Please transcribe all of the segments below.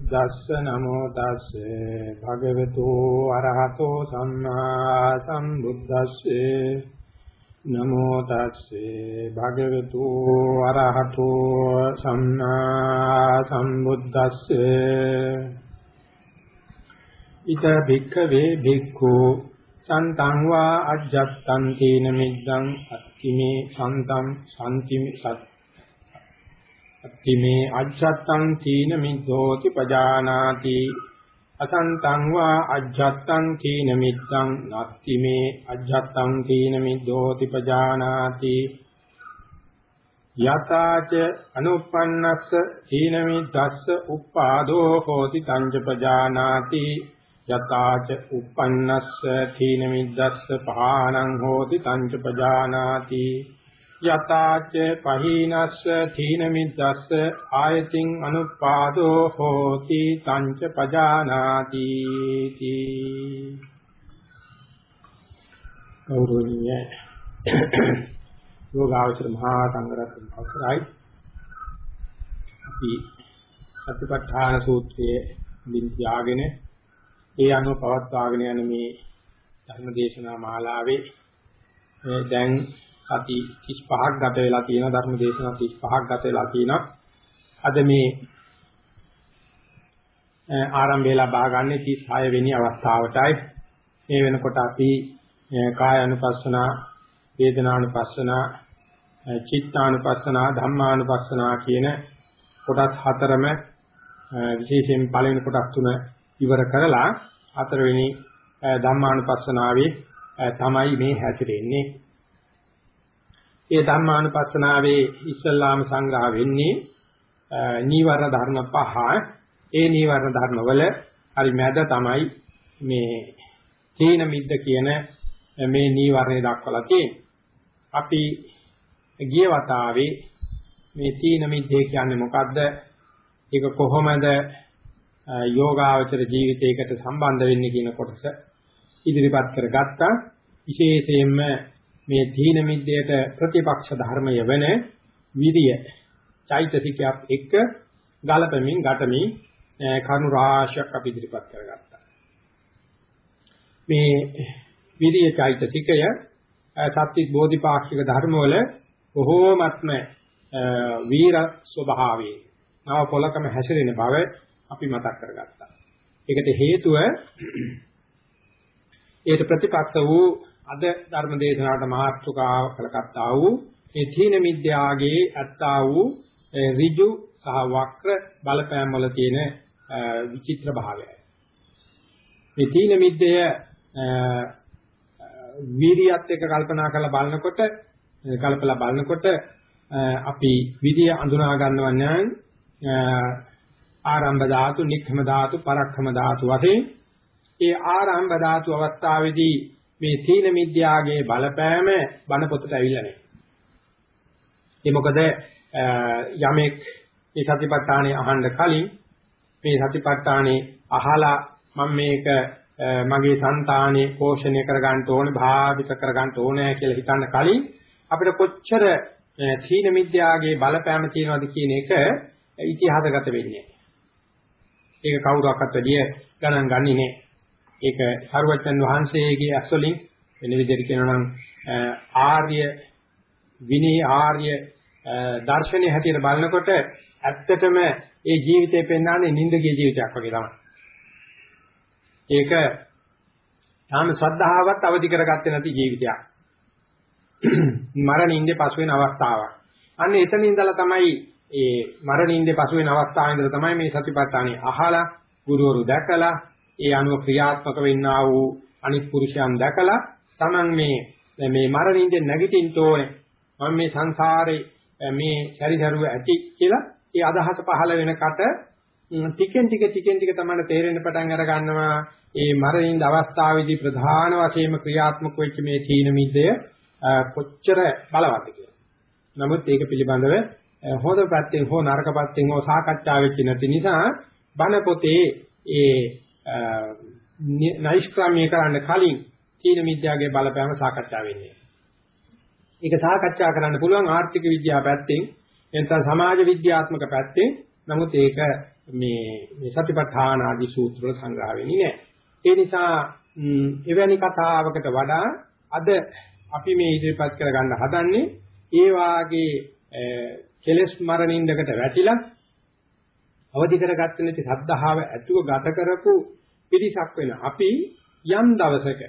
දස්ස නමෝ තස්සේ භගවතු අරහතෝ සම්මා සම්බුද්දස්සේ නමෝ තස්සේ භගවතු අරහතෝ සම්මා සම්බුද්දස්සේ ඊත භික්ඛවේ භික්ඛු සන්තං වා අජ්ජත්තං තීන මිද්දං අත්තිමේ සන්තං සම්තිමේ සත් අත්තිමේ අජ්ජත්තං තීන මිද්දෝති පජානාති අසන්තං වා අජ්ජත්තං තීන මිද්දං නත්තිමේ අජ්ජත්තං තීන මිද්දෝති පජානාති යතාච අනුප්පන්නස්ස තීන මිද්දස්ස උප්පාදෝ හෝති තංජ පජානාති යතාච උප්පන්නස්ස තීන මිද්දස්ස පහානං හෝති තංජ පජානාති යතාච පහීනස්ස තීන මිද්දස්ස ආයතින් අනුපාදෝ හෝති තංච පජානාති තී. ගෞරවණීය යෝගාවචර මහා සංඝරත්න අවසරයි. අපි සතිපට්ඨාන සූත්‍රයේ දින් තියාගෙන ඒ අනුව පවත්වාගෙන යන මේ ධර්මදේශනා මාලාවේ දැන් සති 35ක් ගත වෙලා තියෙනවා ධර්ම දේශනා 35ක් ගත වෙලා තියෙනවා අද මේ ආරම්භය ලබා ගන්න 36 වෙනි අවස්ථාවටයි. මේ වෙනකොට අපි කාය අනුපස්සනා වේදනානුපස්සනා චිත්තානුපස්සනා ධම්මානුපස්සනා කියන කොටස් හතරම විශේෂයෙන් පළවෙනි කොටස් තුන ඉවර කරලා හතරවෙනි ධම්මානුපස්සනාවේ තමයි මේ හැසිරෙන්නේ. ඒ ධම්මානුපස්සනාවේ ඉස්සල්ලාම සංග්‍රහ වෙන්නේ නීවරණ ධර්ම පහ. ඒ නීවරණ ධර්ම වල හරි මැද තමයි මේ තීන මිද්ද කියන මේ නීවරණය දක්වලා තියෙන්නේ. අපි ගිය වතාවේ මේ තීන මිද්දේ කියන්නේ මොකද්ද? ඒක කොහොමද යෝගාවචර ජීවිතයකට සම්බන්ධ වෙන්නේ කියන කොටස ඉදිරිපත් කරගත්තා. විශේෂයෙන්ම මේ තීන මිද්දයට ප්‍රතිපක්ෂ ධර්මය වෙන විරිය චෛතසිකයක් එක්ක ගලපමින් ගැටමින් කරුණු රාශියක් අපි ඉදිරිපත් කරගත්තා. මේ විරිය චෛතසිකය සත්‍වික බෝධිපාක්ෂික ධර්මවල බොහෝමත්ම වීර ස්වභාවයේ නව පොලකම හැසිරෙන බව අපි මතක් කරගත්තා. ඒකට හේතුව ඒට ප්‍රතිපක්ෂ වූ අද ධර්ම දේශනාවට මාතෘකාව කළකත්තා වූ මේ තීන මිද්‍යාගේ ඇත්තා වූ ඍජු සහ වක්‍ර බලපෑම් වල තියෙන විචිත්‍ර භාවයයි. මේ තීන මිද්දය වීර්යයත් එක්ක කල්පනා කරලා බලනකොට කල්පලා බලනකොට අපි විදිය අඳුනා ගන්නවා නම් ආරම්භ ධාතු, නික්ඛම ධාතු, පරක්ඛම ධාතු වශයෙන් ඒ ආරම්භ ධාතු අවස්ථාවේදී මේ තීන මිද්‍යාගේ බලපෑම බණ පොතට ඇවිල්ලා නැහැ. ඒ මොකද යමෙක් මේ සතිපට්ඨානෙ අහන්න කලින් මේ සතිපට්ඨානෙ අහලා මම මේක මගේ సంతානෙ පෝෂණය කරගන්න ඕනේ භාවිත කරගන්න ඕනේ කියලා හිතන්න කලින් අපිට කොච්චර තීන මිද්‍යාගේ බලපෑම තියෙනවද කියන එක ඉතිහාසගත වෙන්නේ. ඒක කවුරක්වත් වැඩිය ගණන් ගන්නේ නැහැ. ඒක සරුවචන් වහන්සේගේ ඇස්වලින් වෙන විදිහට කියනවා නම් ආර්ය විනී ආර්ය දර්ශනීය හැටියට බලනකොට ඇත්තටම ඒ ජීවිතේ පෙන්වන්නේ නින්දගේ ජීවිතයක් වගේ තමයි. ඒක තාම ශ්‍රද්ධාවත් අවදි කරගත්තේ නැති ජීවිතයක්. මරණින්දේ පසු වෙන අවස්ථාවක්. අන්න එතන ඉඳලා තමයි ඒ මරණින්දේ පසු වෙන අවස්ථාවේ ඉඳලා තමයි මේ සතිපට්ඨානෙ අහලා ගුරුවරු දැකලා ඒ අනුව ක්‍රියාත්මක වෙන්නා වූ අනිත් පුරුෂයන් දැකලා Taman මේ මේ මරණින්ද නැගිටින්න ඕනේ මම මේ සංසාරේ මේ ශරීරව ඇති කියලා ඒ අදහස පහළ වෙනකට ටිකෙන් ටික ටිකෙන් ටික තමයි තේරෙන්න පටන් අර ගන්නවා ඒ මරණින්ද අවස්ථාවේදී ප්‍රධාන වශයෙන්ම ක්‍රියාත්මක වෙච්ච මේ තීන මිද්දය කොච්චර බලවත්ද කියලා. නමුත් ඒක පිළිබඳව හොඳ පැත්තෙන් හෝ නරක පැත්තෙන් හෝ සාකච්ඡා වෙච්ච නැති නිසා බණ පොතේ ඒ නෛෂ්ක්‍රම්‍ය කරන්න කලින් තීන මිද්‍යාවේ බලපෑම සාකච්ඡා වෙන්නේ. ඒක සාකච්ඡා කරන්න පුළුවන් ආර්ථික විද්‍යාව පැත්තෙන් එතන සමාජ විද්‍යාත්මක පැත්තෙන්. නමුත් ඒක මේ මේ සතිපට්ඨාන ආදී සූත්‍ර වල සංග්‍රහ වෙන්නේ නැහැ. ඒ නිසා එවැනි කතාවකට වඩා අද අපි මේ ඉදිරිපත් කරගන්න හදන්නේ ඒ වාගේ කෙලස් මරණින්දකට වැටිලා අවදි කරගත්තේ නැති සද්ධාව ඇතුව ගත කරපු පිරිසක් වෙන. අපි යම් දවසක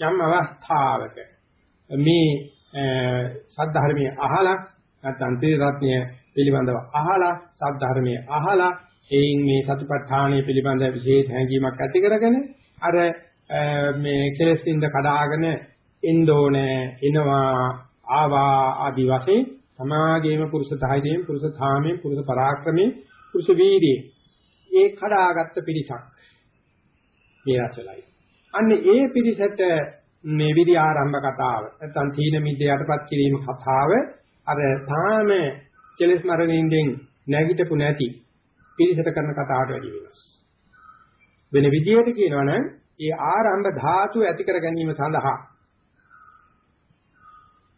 යම් අවස්ථාවක මේ සද්ධර්මයේ අහලා නැත්නම් ත්‍රිරත්නය පිළිබඳව අහලා සද්ධර්මයේ අහලා එයින් මේ සතිපට්ඨානය පිළිබඳ විශේෂ හැඟීමක් ඇති කරගෙන අර මේ කෙලෙසින්ද කඩාගෙන එන්න ඕනේ එනවා ආවා ආදි වශයෙන් සමාගයේම පුරුෂ ධෛර්යයෙන් පුරුෂ ධාමයෙන් පුරුෂ පරාක්‍රමයෙන් පුරුෂ වීර්යයෙන්. ඒ කඩාගත්ත පිරිසක්. මේ රසලයි. අන්න ඒ පිරිසට මේ විදි ආරම්භ කතාව නැත්නම් තීන මිද්ද යටපත් කිරීම කතාව අර තාම කෙලස් මරණින්ෙන් නැගිටපු නැති පිරිසට කරන කතාවට වැඩි වෙනස්. වෙන විදිහට කියනවනම් ඒ ආරම්භ ධාතු ඇති කර ගැනීම සඳහා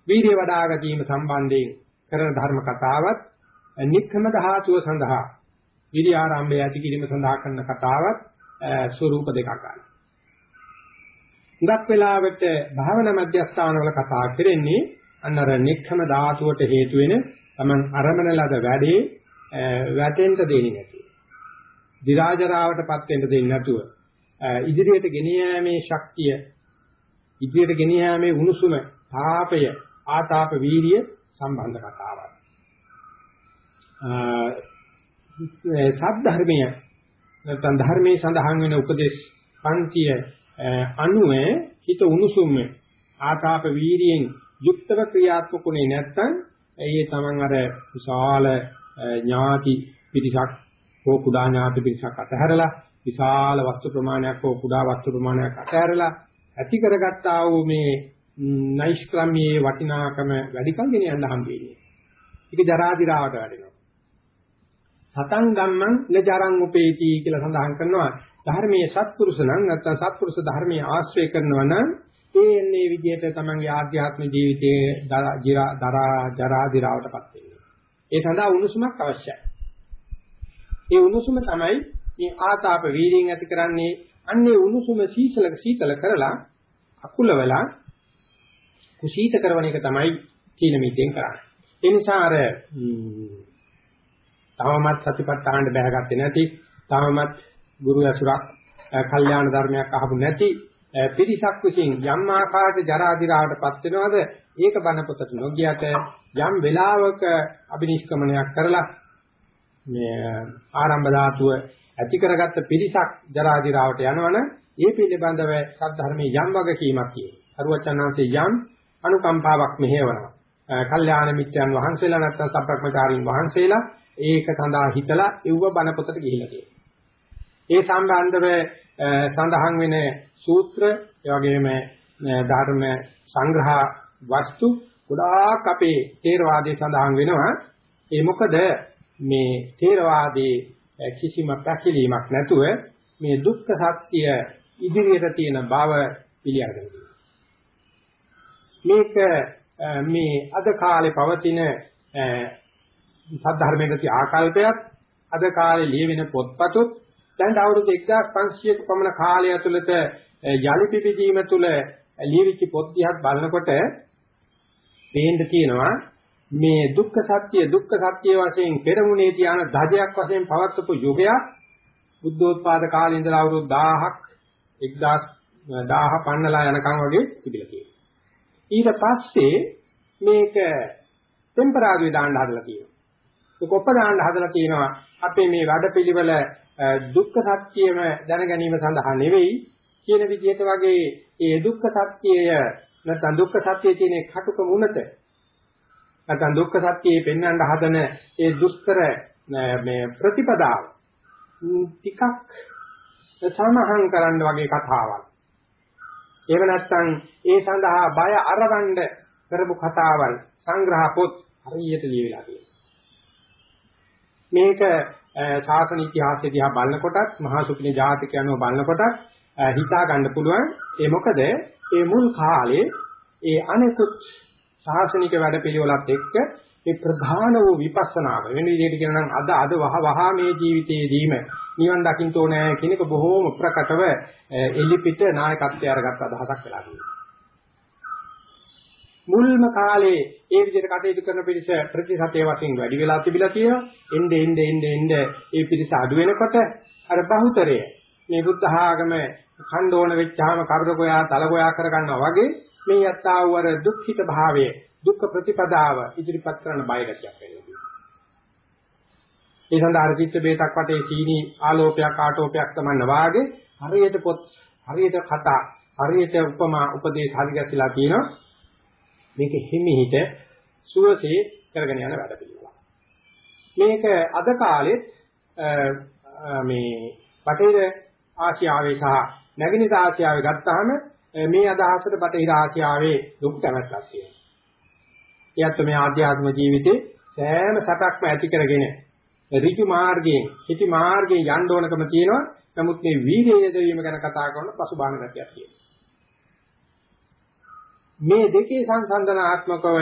වීර්ය වඩා ගැනීම සම්බන්ධයෙන් කරන ධර්ම කතාවත් නික්කම ධාතුව සඳහා විරි ආරම්භය ඇති කිරීම සඳහා කරන කතාවත් ස්වරූප දෙකක් ගන්න. හුඟක් වෙලාවට භාවනා මධ්‍යස්ථානවල කතා කරන්නේ අන්න අර නික්කම ධාතුවට හේතු වෙන තමන් අරමන ලද වැඩේ වැටෙන්න දෙන්නේ නැතුව. දිරාජරාවටපත් වෙන්න දෙන්නේ නැතුව ඉදිරියට ගෙන යාමේ ශක්තිය ඉදිරියට ගෙන යාමේ උණුසුම තාපය ආතාප වීර්ය සම්බන්ධ කතාවක්. සද්ධර්මය නැත්නම් ධර්මයේ සඳහන් වෙන උපදේශ පන්තිය අනුව හිත උණුසුම් ආතාප වීර්යයෙන් යුක්තව ක්‍රියාත්මකුනේ නැත්නම් ඒ තමන් අර විශාල ඥාති පිරිසක් හෝ කුඩා ඥාති පිරිසක් අතහැරලා විශාල වස්තු ප්‍රමාණයක් හෝ කුඩා වස්තු ප්‍රමාණයක් අතහැරලා ඇති කරගත්තා වූ මේ නෛෂ්ක්‍රම්‍යයේ වටිනාකම වැඩිකම් ගෙන යන්න හම්බෙන්නේ. ඒක ජරා දිරාවට වැඩෙනවා. සතං ගම්මං නජරං උපේති කියලා සඳහන් කරනවා. ධර්මයේ සත්පුරුෂ නම් නැත්නම් සත්පුරුෂ ධර්මයේ ආශ්‍රය කරනවා නම් ඒ එන්නේ විදිහට තමන්ගේ ආධ්‍යාත්ම ජීවිතයේ දරා ජරා දිරාවටපත් වෙනවා. ඒ සඳහා උණුසුමක් අවශ්‍යයි. ඒ උණුසුම තමයි මේ ආතාප වීර්යයෙන් ඇති කරන්නේ අන්නේ උණුසුම සීසල සීතල කරලා අකුලවලා කුසීත කරන එක තමයි තීන මිදෙන් කරන්නේ. ඒ නිසා අර තවමත් සතිපට්ඨානට බැහැගත්තේ නැති, තවමත් ගුරු ඇසුරක්, කල්යාණ ධර්මයක් අහපු නැති පිරිසක් විසින් යම් ආකාරයක ජරා දිරාවටපත් වෙනවද? ඒක බණ පොතට නොගියට යම් වෙලාවක අබිනිෂ්ක්‍මණයක් කරලා මේ ආරම්භ ධාතුව ඇති කරගත්ත පිරිසක් ජරා දිරාවට යනවනම් ඒ පිළිබඳව සද්ධර්මයේ යම් වගකීමක් තියෙනවා. අරුවචනාංශයේ යම් අනුකම්පාවක් මෙහෙවනවා. කල්යාණ මිත්‍යයන් වහන්සේලා නැත්නම් සම්ප්‍රක්‍මචාරින් වහන්සේලා ඒක සඳහා හිතලා එව්ව බණ පොතට ගිහිලා තියෙනවා. ඒ සම්බන්ධව සඳහන් වෙන සූත්‍ර ඒ වගේම ධර්ම සංග්‍රහ වස්තු ගොඩාක් අපේ තේරවාදයේ සඳහන් වෙනවා. ඒ මොකද මේ තේරවාදයේ කිසිම පැකිලීමක් නැතුව මේ දුක්ඛ සත්‍ය ඉදිරියට තියෙන බව පිළිඅරගෙන මේක මේ අද කාලේ පවතින සද්ධර්මයේ තියෙන ආකල්පයක් අද කාලේ ලියවෙන පොත්පතුත් දැන් අවුරුදු 1500ක පමණ කාලය ඇතුළත යලි පිපිදීම තුළ ලියවිච්ච පොත් දිහා බලනකොට පේන්න තියෙනවා මේ දුක්ඛ සත්‍ය දුක්ඛ සත්‍ය වශයෙන් පෙරමුණේ තියාන ධජයක් වශයෙන් පවත්වපු යුගයක් බුද්ධෝත්පාද කාලේ ඉඳලා අවුරුදු 1000ක් 1000 1000 පන්නලා යනකම් වගේ තිබිලා තියෙනවා. ඊට පස්සේ මේක ටෙම්පරාරිය දාන්න හදලා තියෙනවා. ඒක ඔප දාන්න හදලා තියෙනවා. අපේ මේ වැඩපිළිවෙල දුක්ඛ සත්‍යයම දැන ගැනීම සඳහා නෙවෙයි කියන විදිහට වගේ ඒ දුක්ඛ සත්‍යය නැත්නම් දුක්ඛ සත්‍යයේ තියෙන කටුක මුනත නැත්නම් දුක්ඛ සත්‍යයේ පෙන්වන්න හදන ඒ දුෂ්කර මේ ප්‍රතිපදාව ටිකක් සමහන් කරන්න වගේ කතාවක්. එහෙම නැත්නම් ඒ සඳහා බය අරවන්න කරපු කතාවල් සංග්‍රහ පොත් හරියට ලියවිලා තියෙනවා. මේක ශාසන ඉතිහාසය දිහා බලනකොටත් මහා සුපින ජාතක යනුව බලනකොටත් හිතා ගන්න පුළුවන් ඒ මොකද ඒ මුල් කාලේ ඒ අනෙකුත් ශාසනික වැඩපිළිවෙලත් එක්ක මේ ප්‍රධාන වූ විපස්සනාව වෙන විදිහට කියනවා නම් අද අද වහ වහ මේ ජීවිතයේදීම නිවන් දකින්න ඕනේ කියන එක බොහෝම ප්‍රකටව එලිපිට නායකත්වය අරගත් අදහසක් වෙලා තියෙනවා. මුල්ම කාලේ ඒ විදිහට කටයුතු කරන පිරිස ප්‍රතිශතයේ වශයෙන් වැඩි වෙලා තිබිලා තියෙනවා. එnde ende ende ende ඒ පිරිස අඩු වෙනකොට අර බහුතරය මේ බුද්ධ ආගම ඛණ්ඩෝණ වෙච්චාම කරදකොයා තලකොයා කරගන්නවා වගේ මේ යත්තා වූ අර දුක්ඛිත භාවය දුක්ඛ ප්‍රතිපදාව ඉදිරිපත් කරන බයගතියක් වෙනවා. ඒ සඳහා අර චිත්ත බේතක් වටේ සීනි ආලෝපයක් ආටෝපයක් තමන්න වාගේ හරියට පොත් හරියට කතා හරියට උපමා උපදේශ හරියටලා කියනවා මේක හිමිහිට සුවසේ කරගෙන යන වැඩ පිළිවෙලක්. මේක අද කාලෙත් මේ බටහිර ආසියාවේ සහ නැගෙනහිර ආසියාවේ ගත්තාම මේ අදහසට බටහිර ආසියාවේ ලොකු කැමැත්තක් තියෙනවා. එයත් මේ ආධ්‍යාත්ම ජීවිතේ සෑම සැපක්ම ඇති කරගෙන ඍජු මාර්ගයෙන්, හිති මාර්ගයෙන් යන්න ඕනකම තියෙනවා. නමුත් මේ වීර්යය යෙදවීම ගැන කතා කරන පසුබාහන ගැටියක් තියෙනවා. මේ දෙකේ සංසන්දනාත්මකව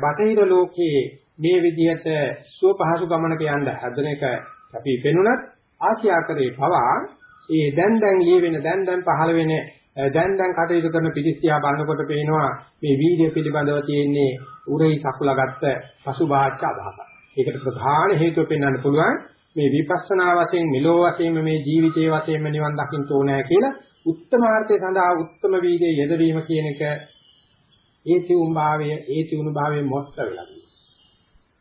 බටහිර ලෝකයේ මේ විදිහට සුව පහසු ගමනක යන්න හදන එක අපි පෙනුනත් ආසියාකරේ පවා ඒ දැන් දැන් ලියවෙන දැන් දැන් පහළ වෙන දැන් දැන් කටයුතු කරන පිළිස්තියා බලනකොට පේනවා මේ වීඩියෝ පිළිබඳව තියෙන්නේ උරේ සකුලාගත්ත පසුබාහච්ච අදහසක්. ඒකට ප්‍රධාන හේතුව පෙන්වන්න පුළුවන් මේ විපස්සනා වශයෙන් මෙලෝ වශයෙන් මේ ජීවිතයේ වශයෙන් නිවන් දකින්න ඕනෑ කියලා උත්තමාර්ථය සඳහා උත්තම වීර්යය යෙදවීම කියන එක ඒ තියුම් භාවය ඒ තියුණු භාවය මොස්ත වෙලා තියෙනවා.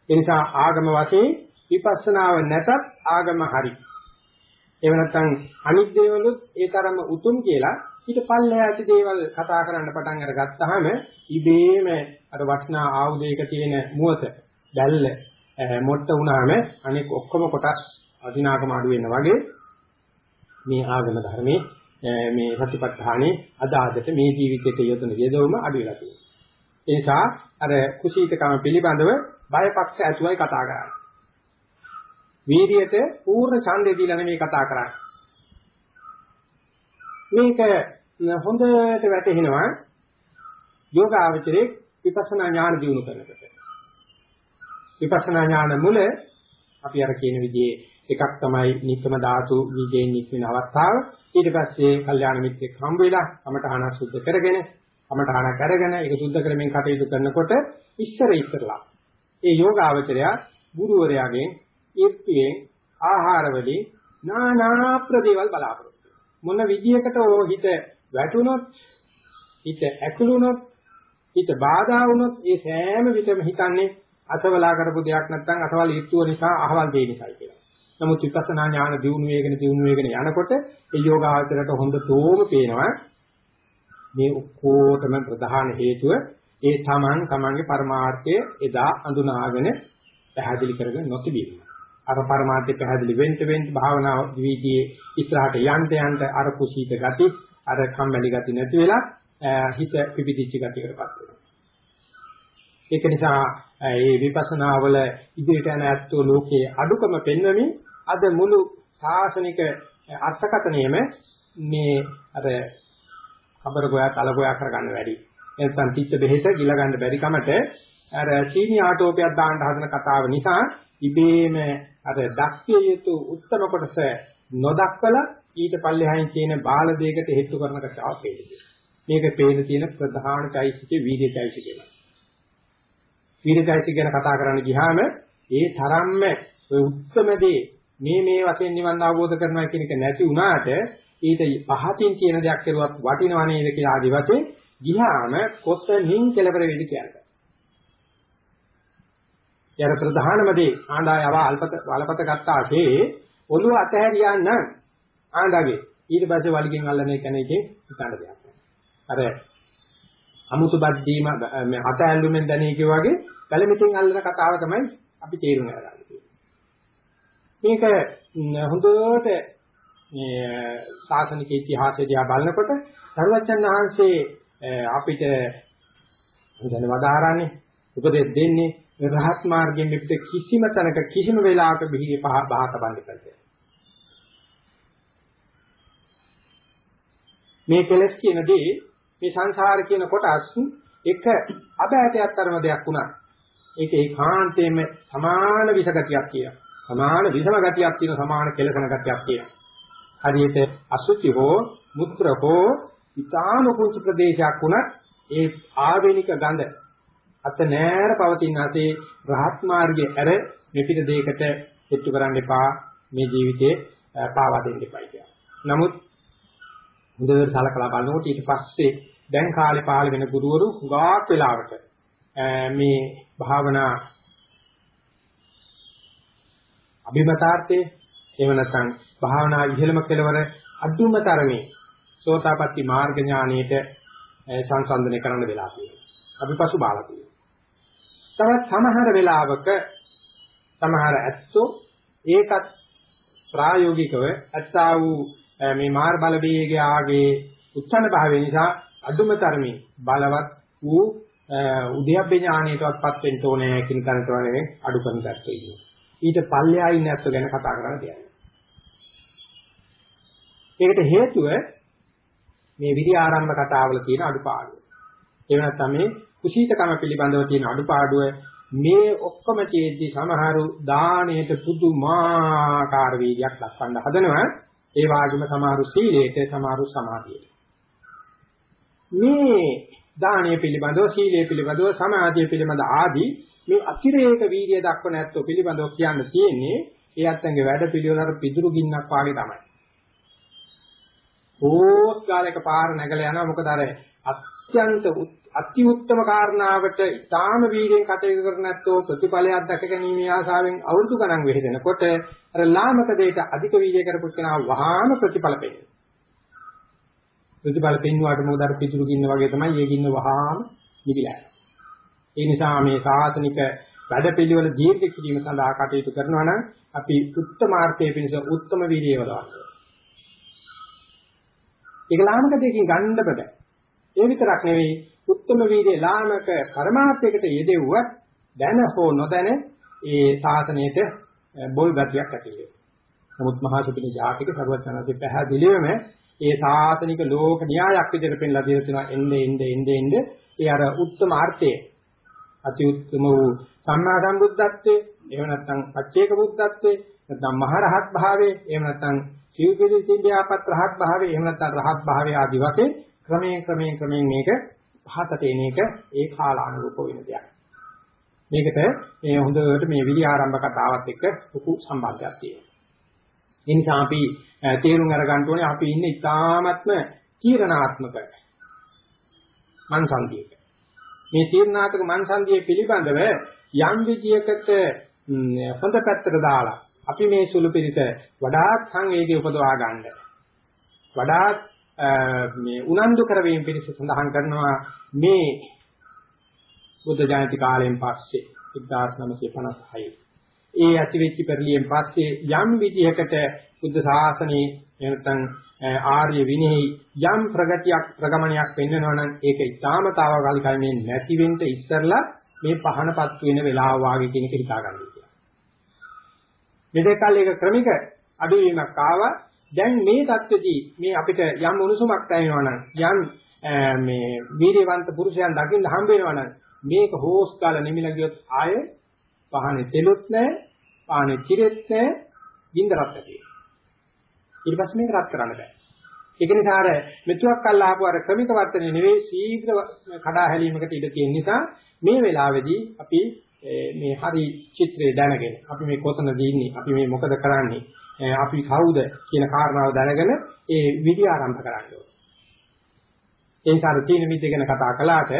ඒ නිසා ආගම වශයෙන් විපස්සනාව නැතත් ආගම හරි. එහෙම නැත්නම් අනිත් දේවලුත් ඒ තරම උතුම් කියලා ඊට පල්ලෙහාට දේවල් කතා කරන්න පටන් අරගත්තාම ඉබේම අර වටිනා ආයුධයක තියෙන මුවත දැල්ල මොට්ට වුණාම අනෙක් ඔක්කොම කොටස් අදිනාකම අඩු වෙනවා වගේ මේ ආගම ධර්මයේ මේ සතිපට්ඨානේ අදාදට මේ ජීවිතයට යොදන යෙදවම අඩු වෙලා තියෙනවා. ඒ නිසා අර කුසීතකම පිළිබඳව බයපක්ෂ ඇතුවයි කතා කරන්නේ. වීර්යයට පූර්ණ ඡන්දය දීලා නෙමෙයි කතා කරන්නේ. මේක හොඳට වැටහෙනවා යෝගාවචරයේ විපස්සනා ඥාන දිනු කරනකොට. විපස්සනා ඥාන මුල අපි අර කියන විදිහේ එකක් තමයි නික්කම ධාතු විජේ නික්මින අවස්ථාව. ඊට පස්සේ කල්යාණ මිත්‍රෙක් හම්බ වෙලා කමඨහන සුද්ධ කරගෙන කමඨහන කරගෙන ඒක සුද්ධ කරමින් කටයුතු කරනකොට ඉස්සර ඉස්සරලා ඒ යෝගාවචරය ගුරුවරයාගෙන් ඊර්තියෙන් ආහාර වලින් නානා ප්‍රදේවල් බලාපොරොත්තු මොන විදියකට ඕ හිත වැටුනොත් හිත ඇකුළුනොත් හිත බාධා වුනොත් ඒ සෑම විටම හිතන්නේ අසවලා කරපු දෙයක් නැත්නම් අසවල් ඊර්තුව නිසා අහවල් දෙය නිසායි කියලා. නමුත් විපස්සනා ඥාන දියුණු වේගෙන දියුණු වේගෙන යනකොට ඒ යෝගාචරයට හොඳටම පේනවා මේ ඔක්කොටම ප්‍රධාන හේතුව ඒ තමන් තමන්ගේ පරමාර්ථය එදා අඳුනාගෙන පැහැදිලි කරගෙන නොතිබීම. අර පරමාර්ථය පැහැදිලි වෙන්න වෙන්න භාවනා විවිධයේ ඉස්සරහට යන්න යන්න අර කුසීත ගති, අර කම්මැලි ගති නැති වෙලා හිත පිපිදිච්ච ගතියකටපත් වෙනවා. ඒක නිසා මේ විපස්සනා වල ඉදිරියට යන ඇත්තෝ ලෝකයේ අඩුකම පෙන්වමින් අද මුළු ශාසනික අර්ථකතනෙම මේ අර අබර ගෝයා තල ගෝයා කරගන්න වැඩි. එතන පිච්ච බෙහෙත ගිල ගන්න බැරි කමට අර සීනි ආටෝපයක් දාන්න හදන කතාව නිසා ඉබේම අර දක්ෂිය යුතු උත්තර කොටස නොදක්වලා ඊට පල්ලෙහායින් තියෙන බාල දෙයකට හේතු කරන කතාව පේනවා. මේක පේන තියෙන ප්‍රධාන চৈতසිකේ වීර්ය চৈতසිකේ. වීර්ය চৈতසික ගැන කතා කරන්න ගියාම ඒ තරම්ම ඔය උත්සමදී මේ මේ වශයෙන් නිවන් අවබෝධ කරනවා කියන එක නැති වුණාට ඊට පහතින් කියන දෙයක් කරුවත් වටිනව නේද කියලා ආදි වශයෙන් ගියාම කොතනින් කෙලවර වෙයිද කියන්නේ. යර ප්‍රධානම දේ ආණ්ඩායව අල්පත වලපත ගත්තාසේ ඔළුව අතහැරියා නම් ආණ්ඩාගේ ඊට පස්සේ වලිගෙන් අල්ලන එක කෙනෙක්ගේ හිතන්න දෙයක්. අර අමුතු බද්දීම අත ඇල්ලුමෙන් දැනී කිය වගේ කලමිතින් අල්ලන කතාව තමයි අපි තේරුම් ගන්න මේක හොඳට මේ ශාසනික ඉතිහාසය දිහා බලනකොට සර්වචන් වහන්සේ අපිට දැන වදාරන්නේ උපදෙස් දෙන්නේ රහත් මාර්ගයෙන් පිට කිසිම තැනක කිසිම වෙලාවක බිහිගේ පහ බහක බඳ කරන්නේ. මේ කෙලස් කියන දේ මේ සංසාර කියන කොටස් එක අබෑටයක් තරම දෙයක් වුණා. ඒක ඒකාන්තයෙන්ම සමාන විසගතියක් කියනවා. සමාන විසම ගතියක් තියෙන සමාන කෙලකන ගතියක් කියනවා. හරියට අසුචි හෝ මුත්‍ර හෝ ඊතාම කුංචි ප්‍රදේශයක් වුණත් ඒ ආවේනික ගඳ අත නෑර පවතින ඇතේ රහත් මාර්ගයේ ඇර මෙපිට දෙයකට හෙට්ටු කරන්න එපා මේ ජීවිතේ පාවා දෙන්න එපා කියලා. නමුත් හොඳට සලකලා බලනකොට ඊට පස්සේ දැන් කාලේ පහළ වෙන ගුරුවරු හුඟක් වෙලාවට මේ භාවනා අභිමතාර්ථයේ එහෙම නැත්නම් භාවනා ඉහළම කෙලවර අදුම තරමේ සෝතාපට්ටි මාර්ග ඥානීයට සංසන්දනය කරන්න වෙලා තියෙනවා. අපි පසු බාලා තියෙනවා. තවත් සමහර වෙලාවක සමහර ඇත්තෝ ඒකත් ප්‍රායෝගිකව ඇත්තා වූ මේ මාර් බල වේගයාගේ උච්චන භාවය නිසා අදුම තරමින් බලවත් වූ උද්‍යප්පේ ඥානයටවත් වෙන්න ඕනේ කියන තැනට වගේ අඩු කරන පැත්තේ ඉන්නවා. ඊට පල්ලෙහා ඉන්න ඇත්ත ගැන කතා කරන්න දෙයක්. ඒකට හේතුව මේ විරි ආරම්භ කතාවල තියෙන අඩුපාඩුව. ඒ නැත්නම් මේ කුසීතකම පිළිබඳව තියෙන අඩුපාඩුව මේ ඔක්කොම තියෙද්දි සමහරු දාණයට පුදුමාකාර වීර්යයක් දක්වන්න හදනවා. ඒ වගේම සමහරු සීලයට සමහරු සමාධියට. මේ දානීය පිළිබඳව සීලය පිළිබඳව සමාධිය පිළිබඳ ආදී මේ අතිරේක වීර්යය දක්වන ඇත්තෝ පිළිබඳව කියන්න තියෙන්නේ ඒ අත්ංගේ වැඩ පිළිවෙලට පිදුරු ගින්නක් වාගේ තමයි. ඕස් කාලයක පාර නැගලා යනවා මොකද අර අත්‍යන්ත අති උත්තම කාරණාවට ඊටාම වීර්යයෙන් කටයුතු කරන නැත්තෝ ප්‍රතිඵලයක් දැක ගැනීම ආසාවෙන් අවුරුදු ගණන් වෙහෙදෙනකොට අර ලාමක දෙයට අධික වීර්ය කරපු කෙනා වහාම ප්‍රතිඵල පෙන්නනවා. ප්‍රතිඵල පෙන්වුවාට මොකද අර පිටුරු ගින්න වගේ තමයි ඒ ගින්න වහාම නිවිලා ඒ නිසා මේ සාසනික වැඩපිළිවෙල දීර්ඝ කිරීම සඳහා කටයුතු කරනවා නම් අපි උත්තමාර්ථයේ පිණිස උත්තම වීර්යය වලවන්න. ඒක ලාමක දෙකකින් ගන්න බෑ. ඒ විතරක් නෙවෙයි උත්තම වීර්යය ලාමක පරමාර්ථයකට යෙදෙව්වත් දැන හෝ නොදැන ඒ සාසනයේට බොල් ගතියක් ඇති වෙනවා. නමුත් මහා සුපින ජාතික සර්වඥාන්සේ පැහැදිලිවම ඒ සාසනික ලෝක න්‍යායක් විදිහට පෙන්ලා දීලා තියෙනවා එnde එnde එnde එnde ඒ අර උත්තම අර්ථය අති උත්තම වූ සම්මා සම්බුද්ධත්වයේ එහෙම නැත්නම් පච්චේක බුද්ධත්වයේ නැත්නම් මහරහත් භාවයේ එහෙම නැත්නම් සිව්පිලි සිඹියාපත් රහත් භාවයේ එහෙම නැත්නම් රහත් භාවයේ ආදි වශයෙන් ක්‍රමයෙන් ක්‍රමයෙන් ක්‍රමයෙන් මේක පහතට එන එක ඒ කාලානුරූප වෙන දෙයක්. මේකට මේ හොඳට මේ විලි ආරම්භ කතාවත් එක්ක ලොකු සම්බන්ධයක් තියෙනවා. ඒ නිසා අපි තේරුම් අරගන්න ඕනේ අපි ඉන්නේ ඉතාමත්ම තීරණාත්මක මන්සන්දියක. මේ තීරණාත්මක මන්සන්දිය පිළිබඳව යම් විදියකට හොඳ පැත්තට දාලා අපි මේ සුළු පිළිත වඩාත් සංවේගය උපදවා ගන්න. වඩාත් මේ උනන්දු කරවීම පිණිස සඳහන් කරනවා මේ බුද්ධ ජයන්ති කාලයෙන් පස්සේ 1956 ඒ ඇතිවෙච්ච පෙරලියෙන් පස්සේ යම් විදිහකට බුද්ධ ශාසනයේ එනතන් ආර්ය විනයෙහි යම් ප්‍රගතියක් ප්‍රගමනයක් වෙන්නනවා නම් ඒක ඊටාමතාවකාලිකයි මේ නැති වෙන්න ඉස්සරලා මේ පහනපත් වෙන වෙලාව වාගේ කියන එක හිතා ගන්න කියලා. මෙතකල් ඒක ක්‍රමික අඩුවීමක් ආවා. දැන් මේ தත්ත්වදී මේ අපිට යම් උණුසුමක් දැනෙනවා නම් යම් මේ වීර්යවන්ත පුරුෂයන් දකින්න හම්බ වෙනවා නම් මේක හෝස් කාලා නිමිලා ගියොත් ආයේ පහනේ තෙලුත් නැහැ, පානේ කිරෙත් නැහැ, ගින්දරත් ඇති. ඊට පස්සේ මේක රත් කරන්න බෑ. ඒක නිසා අර මෙතුවක් කල් ආපු අර ක්‍රමික වර්තනේ නෙවෙයි ශීඝ්‍ර කඩා හැලීමකට ඉඩ තියෙන නිසා මේ වෙලාවේදී අපි මේ හරි චිත්‍රය දැනගෙන අපි මේ කොතනද ඉන්නේ අපි මේ මොකද කරන්නේ අපි කවුද කියන කාරණාව දැනගෙන ඒ විදි ආරම්භ කරන්න ඕනේ. ඒ නිසා තීන විද්‍ය ගැන කතා කළාට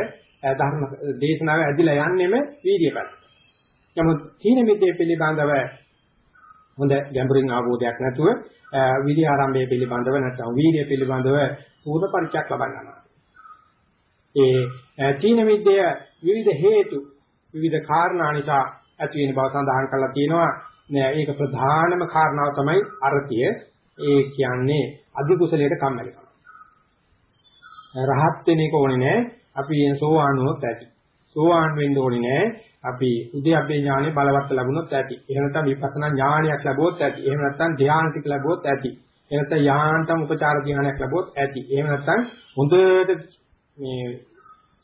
ධර්ම දේශනාව ඇදිලා යන්නෙම වීර්ය පැත්ත. නමුත් තීන විද්‍ය පිළිබඳව හොඳ ගැඹුරින් අවබෝධයක් නැතුව විදි ආරම්භය පිළිබඳව නැත්නම් වීර්ය පිළිබඳව පූර්ණ පරිචයක් ලබන්නවා. ඒ තීන විද්‍ය විවිධ හේතු විවිධ කාරණා නිසා ඇති වෙන බව සඳහන් කරලා තියෙනවා. ඒක ප්‍රධානම කාරණාව තමයි අරතිය. ඒ කියන්නේ අධි කුසලයට කම්මැලිකම. රහත් වෙන එක ඕනේ නෑ. අපි සෝවාන් වුණොත් ඇති. සෝවාන් වෙන්න ඕනේ නෑ. අපි උද්‍යප්පේ ඥානෙ බලවත් ලැබුණොත් ඇති. එහෙම නැත්නම් විපස්සනා ඥානයක් ලැබුවොත් ඇති. එහෙම නැත්නම් ධ්‍යාන ටික ලැබුවොත් ඇති. එහෙම නැත්නම් යාන්තම් උපචාර ධ්‍යානයක් ලැබුවොත් ඇති. එහෙම නැත්නම් හොඳට මේ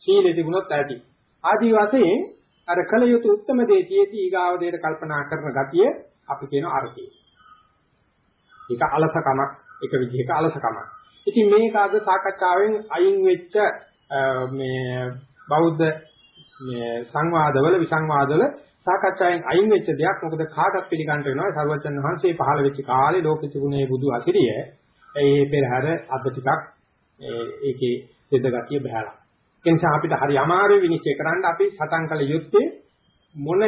සීලෙ තිබුණොත් ඇති. ආදී වශයෙන් අර කල යුතු උත්තරම දේ තියේදී ඊගාව දෙයට කල්පනා කරන ගතිය අපි කියන අර්ථය. ඒක අලසකමක් එක විදිහක අලසකමක්. ඉතින් මේක අද සාකච්ඡාවෙන් අයින් වෙච්ච මේ බෞද්ධ මේ සංවාදවල විසංවාදවල සාකච්ඡාවෙන් අයින් වෙච්ච දෙයක් මොකද කාටත් පිළිගන්න වෙනවා සර්වජන් වහන්සේ පහළ වෙච්ච කාලේ ලෝකෙ තිබුණේ බුදු අසිරිය ඒ පෙරහැර අද ටිකක් ඒකේ දෙද ගතිය බහැලා ඒ නිසා අපිට හරි අමාරු විනිශ්චය කරන්න අපි සටන් කළ යුත්තේ මොන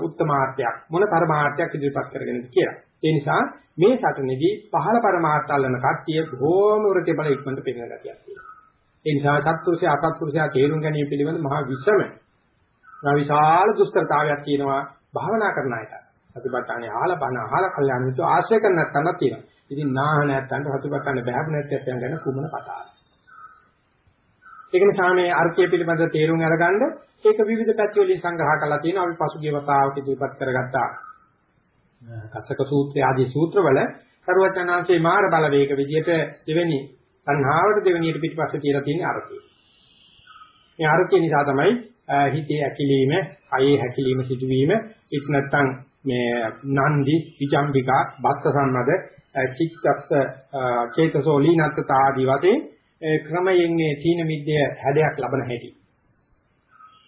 උත්තමාර්ථයක් මොන පරමාර්ථයක් ඉදිරිපත් කරගෙනද කියලා. ඒ නිසා මේ සටනේදී පහළ පරමාර්ථ අල්ලන කට්ටිය බොහෝම උරටේ බල ඉක්මනට පෙන්වන ගතියක් තියෙනවා. ඒ නිසා සත්පුරුෂයා අසත්පුරුෂයා තේරුම් ගැනීම පිළිබඳ මහා විශ්‍රම මහා විශාල දුෂ්කරතාවයක් තියෙනවා භාවනා කරන අයට. සතිපට්ඨානේ අහලා බණ අහලා කල්යාණ මිත්‍ර ආශ්‍රය කරන නැත්නම් තියෙනවා. ඉතින් නාහ නැත්නම් සතිපට්ඨානේ බහැප නැත්නම් ගැන කුමන කතාවද? ඒක නිසා මේ අර්ථය පිළිබඳ තේරුම් අරගන්න ඒක විවිධ පැති වලින් සංග්‍රහ කරලා තියෙනවා. අපි පසුගිය වතාවක ඉදිරිපත් කරගත්තා. කසක සූත්‍රය ආදී සූත්‍රවල සරුවචනාංශේ මාර බලවේග විදියට දෙවෙනි සංහාවට දෙවෙනියට පිටිපස්සේ තියලා තියෙන අර්ථය. මේ අර්ථය නිසා තමයි හිතේ ඇකිලිම, කයේ හැකිලිම සිදුවීම, ඒක නැත්තම් මේ නන්දි, විචම්බිකා, බක්ක සම්මද, චිත්තස්ස, චේතසෝ ලීනත්ත ආදී වශයෙන් ක්‍රමයෙන් මේ තීන මිද්‍ය හැඩයක් ලබන හැටි.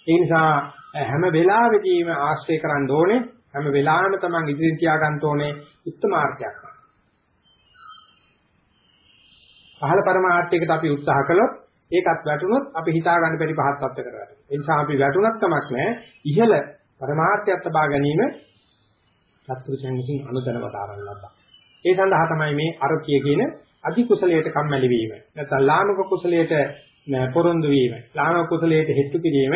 ඒ නිසා හැම වෙලාවෙදීම ආශ්‍රය කරන්න ඕනේ හැම වෙලාවෙම තමන් ඉදිරියෙන් තියා ගන්න ඕනේ උත්තමාර්ථයක්. පහළ පරමාර්ථයකට අපි උත්සාහ කළොත් ඒකත් වැටුනොත් අපි හිතා ගන්න බැරි පහත් තත්ත්වයකට වැටෙනවා. ඒ නිසා අපි වැටුනත් කමක් නැහැ. ඉහළ පරමාර්ථයක් ලබා ගැනීම සත්පුරුෂයන් විසින් අනුදැනව දාරන්න ලබා. ඒ සඳහා තමයි මේ අරතිය කියන අධි කුසලයට කම්මැලි වීම. නැත්නම් ලාමක කුසලයට පොරොන්දු වීම. ලාමක කුසලයට හෙට්ටු කිරීම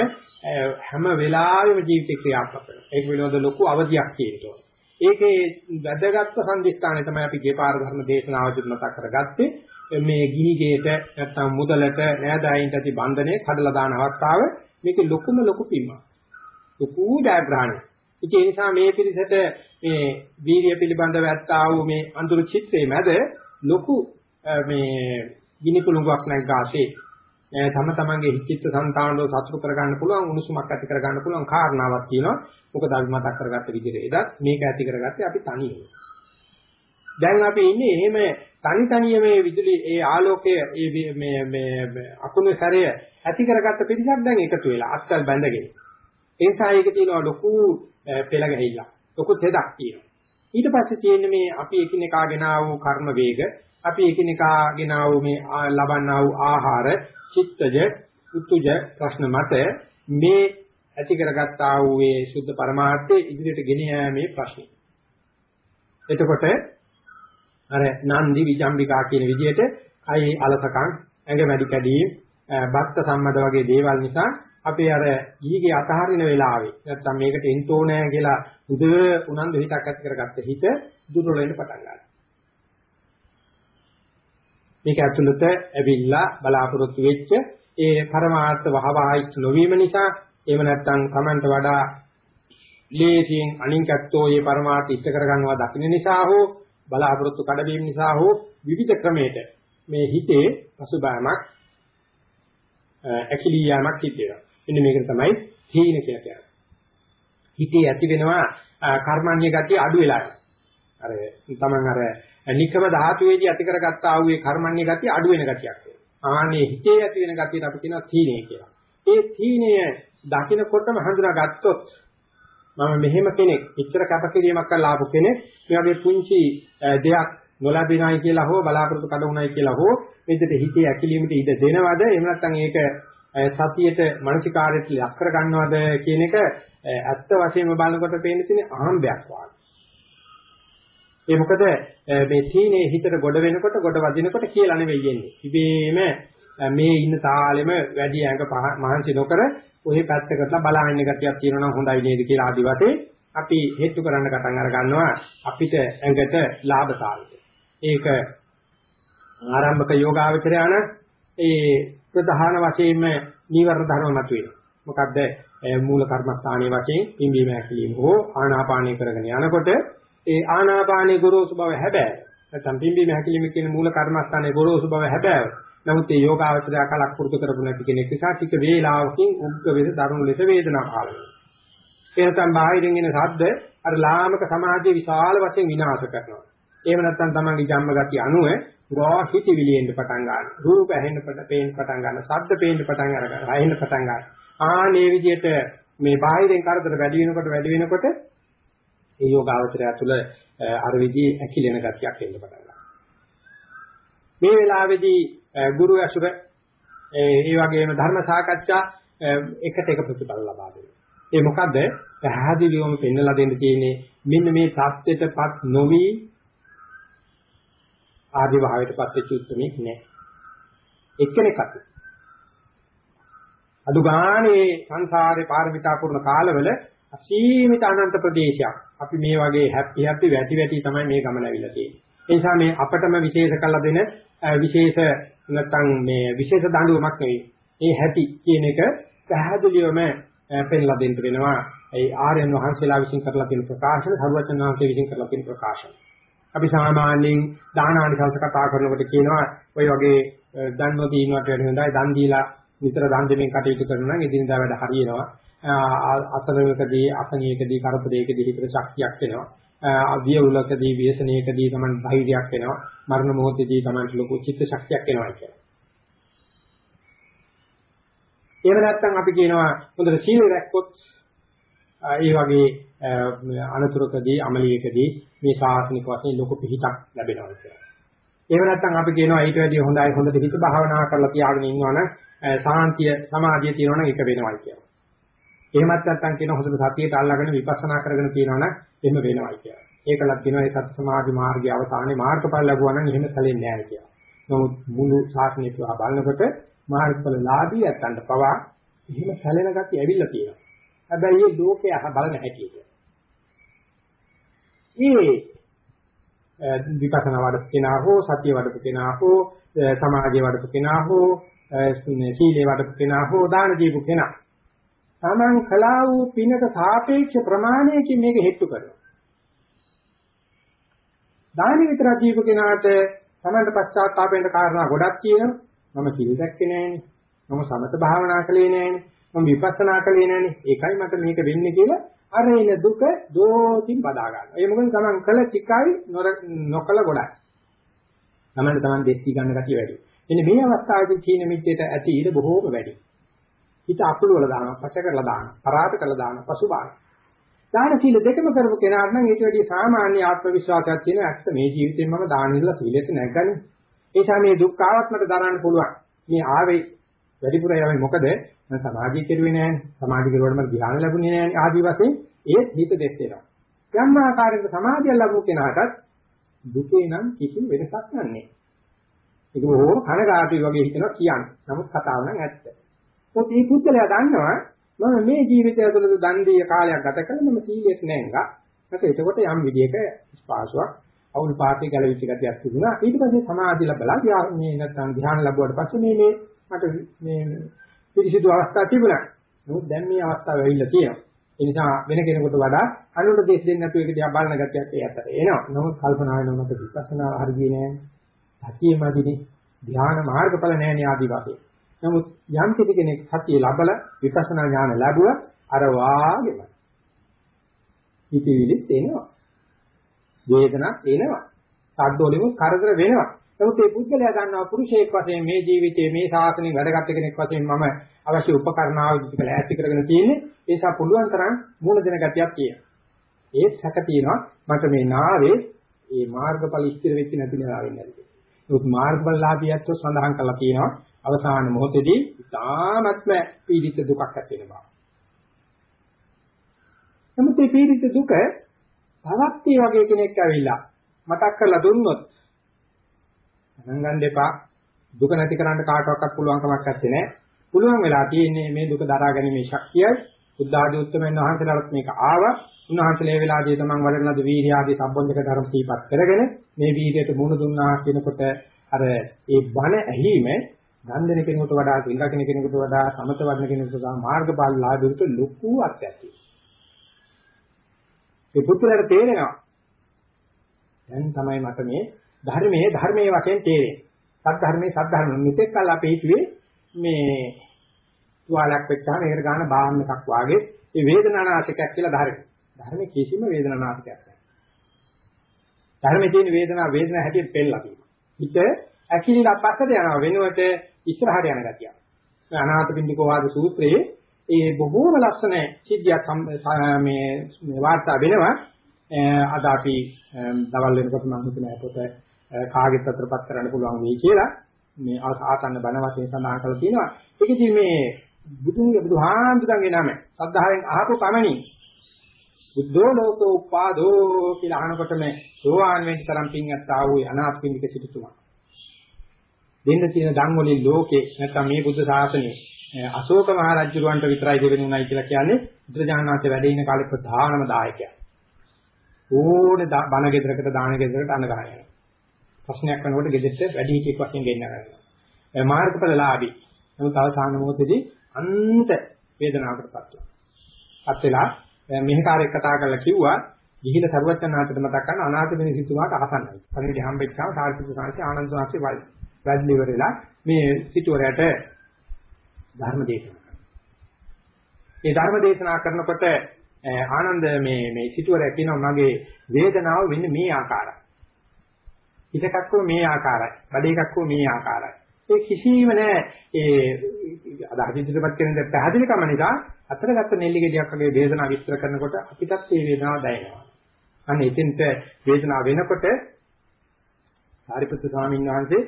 හැම වෙලාවෙම ජීවිතේ ක්‍රියාත්මක වෙනවා. ඒක පිළිබඳ ලොකු අවධියක් තියෙනවා. ඒකේ වැදගත්ම සම්දිස්ථානය තමයි අපි ගේපාර ධර්ම දේශනාවදී මතක් කරගත්තේ. මේ ගිහිගේට නැත්නම් මුදලට නෑදෑයින්ට ඇති බන්ධනේ කඩලා දාන අවස්ථාව මේක ලොකුම ලොකු පිම්මක්. ලොකු ජයග්‍රහණයක්. ඒ නිසා මේ පිරිසට මේ වීර්ය පිළිබඳව ඇත්තා වූ මේ අඳුරු චිත්‍රයේ මැද ලොකු මේ ගිනි කුළුඟක් නැග්ගාසේ තම තමන්ගේ හිතිච්ච సంతානව සතුට කරගන්න පුළුවන් උණුසුමක් ඇති කරගන්න පුළුවන් කාරණාවක් තියෙනවා. මොකද අපි මතක් කරගත්ත විදිහට එදත් මේක ඇති කරගත්තේ අපි තනියම. දැන් අපි ඉන්නේ එහෙම තනි තනිය මේ විදුලි ඒ ආලෝකය ඒ මේ මේ අකුණු සැරය ඇති කරගත්ත පිරිසක් දැන් එකතු වෙලා අත්කල් බැඳගෙන. ඒ නිසා ඒකේ තියෙනවා ලොකු පෙළ ගැහිලා. ලොකු තෙදක් තියෙනවා. ඊට පස්සේ තියෙන්නේ මේ අපි එකිනෙකාගෙන ආ වූ කර්ම වේග අපි එකිනෙකාගෙන ආ වූ මේ ලබන්නා වූ ආහාර චිත්තජ උතුජ ප්‍රශ්න මත මේ ඇති කරගත්තා වූ මේ සුද්ධ පරමාර්ථයේ ඉදිරියට ගෙන යෑමේ ප්‍රශ්නේ. එතකොට අර නන්දි විජම්බිකා කියන විදිහට අයි අලසකම් ඇඟ වැඩි කැඩීම් බක්ත සම්මද වගේ දේවල් නිසා අපේ අර ඊගේ අතහරින වෙලාවේ නැත්තම් මේකට එන්න ඕනෑ කියලා උද උනන්දු හිතක් ඇති කරගත්ත හිත දුර්වල වෙන්න පටන් ගන්නවා. මේක ඇතුළත ඇවිල්ලා බලාපොරොත්තු වෙච්ච ඒ පරමාර්ථ වහවායිස් නොවීම නිසා එහෙම නැත්නම් Tamanට වඩා ලේසියෙන් අනින්කත්තෝ මේ පරමාර්ථ ඉෂ්ට කරගන්නවා දකින්න නිසා හෝ බලාපොරොත්තු කඩවීම නිසා හෝ විවිධ ක්‍රමයකට මේ හිතේ පසුබෑමක් ඇකිලී යාමක් සිද්ධ වෙනවා. මෙන්න මේක තමයි තීන කියලා කියන්නේ. හිතේ ඇති වෙනවා කර්මන්නේ ගතිය අඩු වෙලා යනවා. අර තමන් අර නිකම ධාතුවේදී ඇති කරගත්තා වූ ඒ කර්මන්නේ ගතිය අඩු වෙන ගතියක් වෙනවා. ආනේ හිතේ ඇති වෙන ගතියට අපි කියනවා තීනේ කියලා. ඒ තීනය දකින්නකොටම හඳුනාගත්තොත් මම මෙහෙම කෙනෙක්, ඉච්ඡර කැපකිරීමක් කරලා ආපු කෙනෙක්, මේ වගේ පුංචි දෙයක් නොලැබෙනයි කියලා හෝ බලාපොරොත්තු කඩ වුණයි කියලා හෝ මෙතෙට හිතේ ඇකිලීමට ඉඩ දෙනවද? එහෙම නැත්නම් ඒක සතියට මානසිකාරයට ලක් කර ගන්නවද කියන එක ඇත්ත වශයෙන්ම බලනකොට පේන්න තියෙන අහම්බයක් වගේ. ඒ මොකද මේ තීනේ හිතට ගොඩ වෙනකොට ගොඩ වදිනකොට කියලා නෙවෙයි යන්නේ. ඉබේම මේ ඉන්න තාලෙම වැඩි ඇඟ මහන්සි නොකර ඔහි පැත්තකටලා බලාගෙන ගතියක් තියෙනවා නම් හොඳයි නේද කියලා ආදි වශයෙන් අපි හේතු කරන්න පටන් අර ගන්නවා අපිට ඇඟට ලාභතාවය. ඒක ආරම්භක යෝගාවචරයන ඒ ප්‍රධාන වශයෙන්ම නීවරණ ධර්ම මතුවේ. මොකද්ද මූල කර්මස්ථානයේ වශයෙන් පිම්බීම හැකිලිම හෝ ආනාපානය කරගෙන යනකොට ඒ ආනාපානයේ ගොරෝසු බව හැබැයි නැත්නම් පිම්බීම හැකිලිම කියන මූල කර්මස්ථානයේ ගොරෝසු බව හැබැයි නමුත් මේ යෝගාවචරය කලක් පුරුදු කරපු නැති කෙනෙක් නිසා ටික වේලාවකින් උග්ග වේද දරුණු ලෙස වේදනා පහළ වෙනවා. ඒ නැත්නම් බාහිරින් එන ශබ්ද අර ලාමක සමාධිය විශාල වශයෙන් විනාශ කරනවා. එහෙම නැත්නම් තමන්ගේ ජම්ම ගතිය අනුව ගා හිතවිලි එන්න පටන් ගන්නවා. රූප ඇහෙන්න පටන් පේන්න පටන් ගන්නවා. ශබ්ද පේන්න පටන් අරගන්නවා. ඇහෙන්න පටන් ගන්නවා. ආනේ විදිහට මේ බාහිරින් කරදර වැඩි වෙනකොට වැඩි වෙනකොට ඒ යෝගාවචරය තුළ අර විදිහේ ඇකිලෙන ගතියක් එන්න පටන් ගන්නවා. මේ වෙලාවේදී ගුරු ඇසුර ඒ වගේම ධර්ම සාකච්ඡා එකට එක ප්‍රතිඵල ලබා දෙනවා. ඒ මොකද පැහැදිලිවම පෙන්වලා දෙන්න තියෙන්නේ මෙන්න මේ தත්ත්වයටපත් නොවි ආදි භාවයටපත් වෙච්ච උත්මෙක් නෑ. එක්කෙනෙක් අත. අදු ගානේ සංසාරේ පාරමිතා පුරන කාලවල අසීමිත අනන්ත ප්‍රදේශයක්. අපි මේ වගේ හැපි හැපි වැටි වැටි තමයි මේ ගමන ඇවිල්ලා තියෙන්නේ. ඒ නිසා මේ අපටම විශේෂ කළ දෙන විශේෂ නැත්නම් මේ විශේෂ දඬුවමක් නෙවෙයි. මේ හැටි කියන එක පැහැදිලිවම පෙන්ලා දෙන්න වෙනවා. ඒ ආර්යයන් වහන්සේලා විසින් කරලා තියෙන ප්‍රකාශන, සර්වචන් වහන්සේ විසින් කරලා තියෙන ප්‍රකාශන. අපි සාමාන්‍යයෙන් දානානිසංස කතා කරනකොට කියනවා ඔය වගේ දන් නොදීනවට වැඩි හොඳයි දන් දීලා විතර දන් දෙමින් කටයුතු කරනවා නම් එදිනදා වැඩ හරියනවා. අසරණකදී අසනීයකදී කරපදයකදී හිතට ශක්තියක් එනවා. අවියුලකදී ව්‍යසනයකදී තමයි ධෛර්යයක් එනවා. මරණ මොහොතේදී තමයි ලොකු චිත්ත ශක්තියක් එනවා කියලා. එහෙම නැත්නම් අපි කියනවා හොඳට සීල රැක්කොත් ඒ වගේ අනතුරකදී අමලියකදී මේ ශාසනික වශයෙන් ලොකු පිහිටක් ලැබෙනවා කියලා. එහෙම නැත්නම් අපි කියනවා ඊට වැඩිය හොඳයි හොඳ හිත භාවනා කරලා තියාගෙන ඉන්නවනම් සාන්තිය සමාධිය තියෙනවනම් ඒක වෙනවයි කියලා. එහෙමත් නැත්නම් කියන හොඳට සතියට අල්ලාගෙන විපස්සනා කරගෙන තියෙනවනම් එහෙම වෙනවයි කියලා. ඒකලත් කියනවා ඒ සත්‍ය සමාධි මාර්ගයේ අවසානයේ මාර්ගඵල ලැබුවා නම් එහෙම සැලෙන්නේ නැහැ කියලා. නමුත් මුළු ශාසනය තුළ බලනකොට මාර්ගඵල ලාභී යත්තන්ට පවා එහෙම සැලෙන ගතිය ඇවිල්ලා තියෙනවා. හැබැයි මේ ලෝකය බලන හැටියට. ඒ විපස්සනා වඩපු කෙනා හෝ සතිය වඩපු කෙනා හෝ සමාධිය වඩපු කෙනා හෝ සීලේ වඩපු කෙනා හෝ දාන දීපු කෙනා තමන් කළා වූ පිනක සාපේක්ෂ ප්‍රමාණයකින් මේක හෙට්ටු කරනවා. දානි විතර දීපු කෙනාට තමන්ට පශ්චාත්තාපයෙන් කාරණා ගොඩක් තියෙනවා. මම සිල් දැක්කේ නෑනේ. මම සමත භාවනා කළේ නෑනේ. මම විපස්සනා කළේ නෑනේ. ඒකයි මට මේක වෙන්නේ කියලා අර එන දුක දෝතින් බදා ගන්නවා. ඒ මොකද තමන් කළ ටිකයි නොකළ ගොඩයි. තමන්ට තමන් දෙස්ති ගන්න ගැතිය වැඩි. එන්නේ මේ අවස්ථාවේදී චීන මිත්‍යයට ඇති ඊට බොහෝම වැඩි. හිත අකුළු වල දානවා, පච කරලා දානවා, පරාත කරලා දානවා, පසුබාන. දාන සීල දෙකම කරපු කෙනාට නම් ඊට වැඩි සාමාන්‍ය ආත්ම විශ්වාසයක් තියෙන ඇත්ත මේ ජීවිතේ මම දාන ඉල්ල සීලෙත් නැගගන්නේ. ඒ නිසා මේ දුක් ආවත් මට දරන්න පුළුවන්. මේ ආවේ වැඩිපුර යන්නේ මොකද? මම සමාධිය කෙරුවේ නෑනේ. සමාධිය කෙරුවට මට ධ්‍යාන ලැබුණේ නෑනේ. ආදි වශයෙන් ඒත් හිත දෙස් වෙනවා. යම් ආකාරයක සමාධිය ලැබුණු කෙනාටත් දුකේ නම් කිසිම වෙනසක් නැහැ. ඒක බොහොම කනගාටුයි වගේ හිතනවා කියන්නේ. නමුත් කතාව නම් ඇත්ත. මොකද මේ පුද්ගලයා දන්නවා මම මේ ජීවිතය තුළ දන් දී කාලයක් ගත කළා මම සීලයක් නැංගා. නැත්නම් එතකොට යම් විදියක ස්පාසුවක් අවුල් පාටේ ගැලවිච්ච ගතියක් තිබුණා. ඊට පස්සේ සමාධිය ලැබලා මේ නැත්නම් ධ්‍යාන ලැබුවාට පස්සේ මේ මේ මට මේ පිරිසිදු අවස්ථා තිබුණා. නමුත් දැන් මේ අවස්ථාව ඇවිල්ලා තියෙනවා. ඒ නිසා වෙන කෙනෙකුට වඩා අනුන්ට දෙස් දෙන්න නැතුව ඒක දිහා බලන ගතියක් ඒ අතර එනවා. නමුත් කල්පනා වෙනවා මට විපස්සනා හරියන්නේ නැහැ. සතියමදිනේ ධ්‍යාන මාර්ගඵල නැහැ නේ ආදි වශයෙන්. නමුත් යම් කෙනෙක් සතිය ලබලා විපස්සනා ඥාන ලැබුවා අර වාගෙම හිතවිලි එනවා. වේදනක් එනවා. සද්ද වලින් කරදර වෙනවා. නමුත් මේ පුද්ගලයා ගන්නවා පුරුෂයෙක් වශයෙන් මේ ජීවිතයේ මේ ශාසනයෙන් වැඩගත් කෙනෙක් වශයෙන් මම අවශ්‍ය උපකරණ ආයුධ ටික ඈත් කරගෙන තියෙන්නේ. ඒ නිසා පුළුවන් තරම් මූල දෙන ගතියක් තියෙනවා. ඒත් සැක තියෙනවා මට මේ නාවේ මේ මාර්ගඵල ඉස්තිර වෙච්ච නැති නවා වෙන්නේ නැති. ඒත් මාර්ගඵලලාභියත්ව සඳහන් කරලා තියෙනවා අවසාන මොහොතේදී ඉතාමත්ම පීඩිත දුකක් ඇති වෙනවා. නමුත් මේ පීඩිත දුක තවත් මේ වගේ කෙනෙක් ඇවිල්ලා මතක් කරලා දුන්නොත් ගණන් ගන්න එපා. දුක නැති කරන්න කාටවත් පුළුවන් කමක් නැත්තේ නෑ. පුළුවන් වෙලා තියෙන්නේ මේ දුක දරා ගැනීමේ ශක්තියයි. බුද්ධ ආදී උත්තරමයන් වහන්සේලාට මේක ආවා. උන්වහන්සේලා වේලාදී තමන් වඩන ලද වීර්ය ආදී සම්බන්ධක ධර්ම තීපත් කරගෙන මේ වීර්යයට මුහුණ දුන්නා කියනකොට අර ඒ බණ ඇහිීම ගන්ධන කෙනෙකුට වඩා සිල්ගකින කෙනෙකුට වඩා සමත වඩන කෙනෙකුට වඩා මාර්ගඵල ලාභයට ලොකු අත්‍යක්තියි ඒ පුත්‍රයාට තේරෙනවා. දැන් තමයි මට මේ ධර්මයේ ධර්මයේ වශයෙන් තේරෙන්නේ. සද්ධර්මයේ සද්ධර්ම මෙතෙක් කල් අපි හිතුවේ මේ තුවාලයක් වෙච්චාම ඒකට ගන්න බාහන් එකක් වාගේ ඒ වේදනානාශකයක් කියලා ධර්මයි. ධර්මයේ කිසිම වේදනානාශකයක් නැහැ. ධර්මයේ තියෙන වේදනාව වේදනාව හැටියට පෙන්නලා තියෙනවා. හිත ඇකිලිලා පස්සට යනවා වෙනුවට ඉස්සරහට යන ගතියක්. මේ අනාථපිණ්ඩික වාද සූත්‍රයේ ඒ බොහෝම ලස්සන සිද්ධියක් මේ මේ වාර්තා වෙනවා. අද අපි දවල් වෙනකොට මම හිතන්නේ පොත කාගෙත් අතරපත් කරන්න පුළුවන් වෙයි කියලා මේ ආසන්න බණ වශයෙන් සඳහන් කරලා තියෙනවා. ඒකදී මේ බුදුන්ගේ බුදුහාමුදුරන්ගේ නම සද්ධායෙන් අහපු පමණින් බුද්ධෝ ලෝකෝ උපාදෝ කියලා අහනකොටම සෝවාන් වෙන්න තරම් පින්වත් ආ වූ අනාථපිණ්ඩික සිටුතුමා. දෙන්න තියෙන ධම් වලින් ලෝකේ නැත්නම් මේ බුද්ධ ශාසනය අශෝක මහ රජුරවන්ට විතරයි දෙවෙනුනයි කියලා කියන්නේ බුදුජානනාථ වැඩ ඉන කාලේ ප්‍රධානම දායකයා. ඕනේ බණ ගෙදරකට දාන ගෙදරකට අඬ ගහනවා. ප්‍රශ්නයක් කරනකොට ගෙදෙට්ට වැඩි හිටියෙක් වශයෙන් ගෙන්න ගන්නවා. මාර්ගඵලලාභී. නමුත් අවසාන මොහොතේදී අන්ත වේදනාවකටපත් වෙනවා. පත් වෙලා මෙහෙකාරයෙක් කතා කරලා කිව්වා ගිහිලා සරුවචනාන්තට මතක් කරන අනාථ මිනිසිතුමාට අහසන්නයි. පරිදි හම්බෙච්චාම සාරිපුත්‍ර සාංශي ආනන්ද සාංශي වල්. වැඩි ඉවරලා මේ සිටුවරයට ධර්ම දේශනා කරනවා. මේ ධර්ම දේශනා කරනකොට ආනන්ද මේ මේ සිටුවරයා කියනවා මගේ වේදනාව වෙන්නේ මේ ආකාරයි. හිතකක්ව මේ ආකාරයි. බඩේකක්ව මේ ආකාරයි. ඒ කිසිම නෑ ඒ අදහස ඉදිරිපත් කරන දේ පැහැදිලිකම නිසා අතරගත්ත නෙල්ලි ගෙඩියක් වගේ වේදනාව විස්තර කරනකොට අපිටත් මේ වේදනාව දැනෙනවා. අන්න එතෙන්ට වේදනාව වෙනකොට සාරිපුත්තු ස්වාමීන් වහන්සේ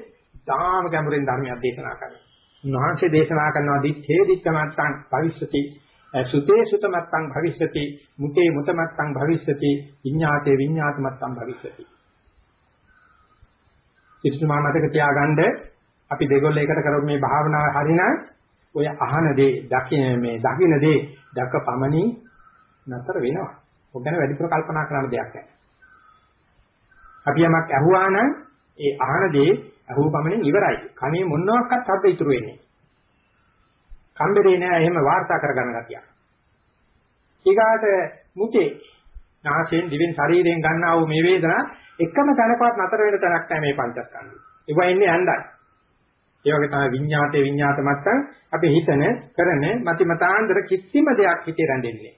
තාම ගැඹුරින් ධර්මයක් දේශනා කරනවා. උන්වහන්සේ දේශනා කරනවා දිත්තේ දිත්තමත්තං භවිෂ්‍යති සුතේ සුතමත්තං භවිෂ්‍යති මුතේ මුතමත්තං භවිෂ්‍යති විඤ්ඤාතේ විඤ්ඤාතමත්තං භවිෂ්‍යති. ඉතිතුමා මතක තියාගන්න අපි දෙගොල්ල එකට කරමු මේ භාවනාව හරිනම් ඔය අහන දේ දකින මේ දකින දේ දැක පමණින් නතර වෙනවා. ඔක ගැන වැඩිපුර කල්පනා කරන්න දෙයක් නැහැ. අපි යමක් ඇහුවා නම් ඒ අහන දේ ඇහුව පමණින් ඉවරයි. කනේ මොනවාක්වත් ශබ්ද ඉතුරු වෙන්නේ. කම්බරේ නෑ එහෙම වාර්තා කරගන්න ගතියක්. ඊගාට මුතේ නාසයෙන් දිවෙන් ශරීරයෙන් ගන්නා වූ මේ වේදනා එකම තැනකවත් නතර වෙන තැනක් නැහැ මේ පංචස්කන්ධය. ඒවා ඉන්නේ ඇඳයි. ඒ වගේ තමයි විඤ්ඤාතේ විඤ්ඤාත මත්තන් අපි හිතන කරන මති මතාන්තර කිසිම දෙයක් හිතේ රැඳෙන්නේ.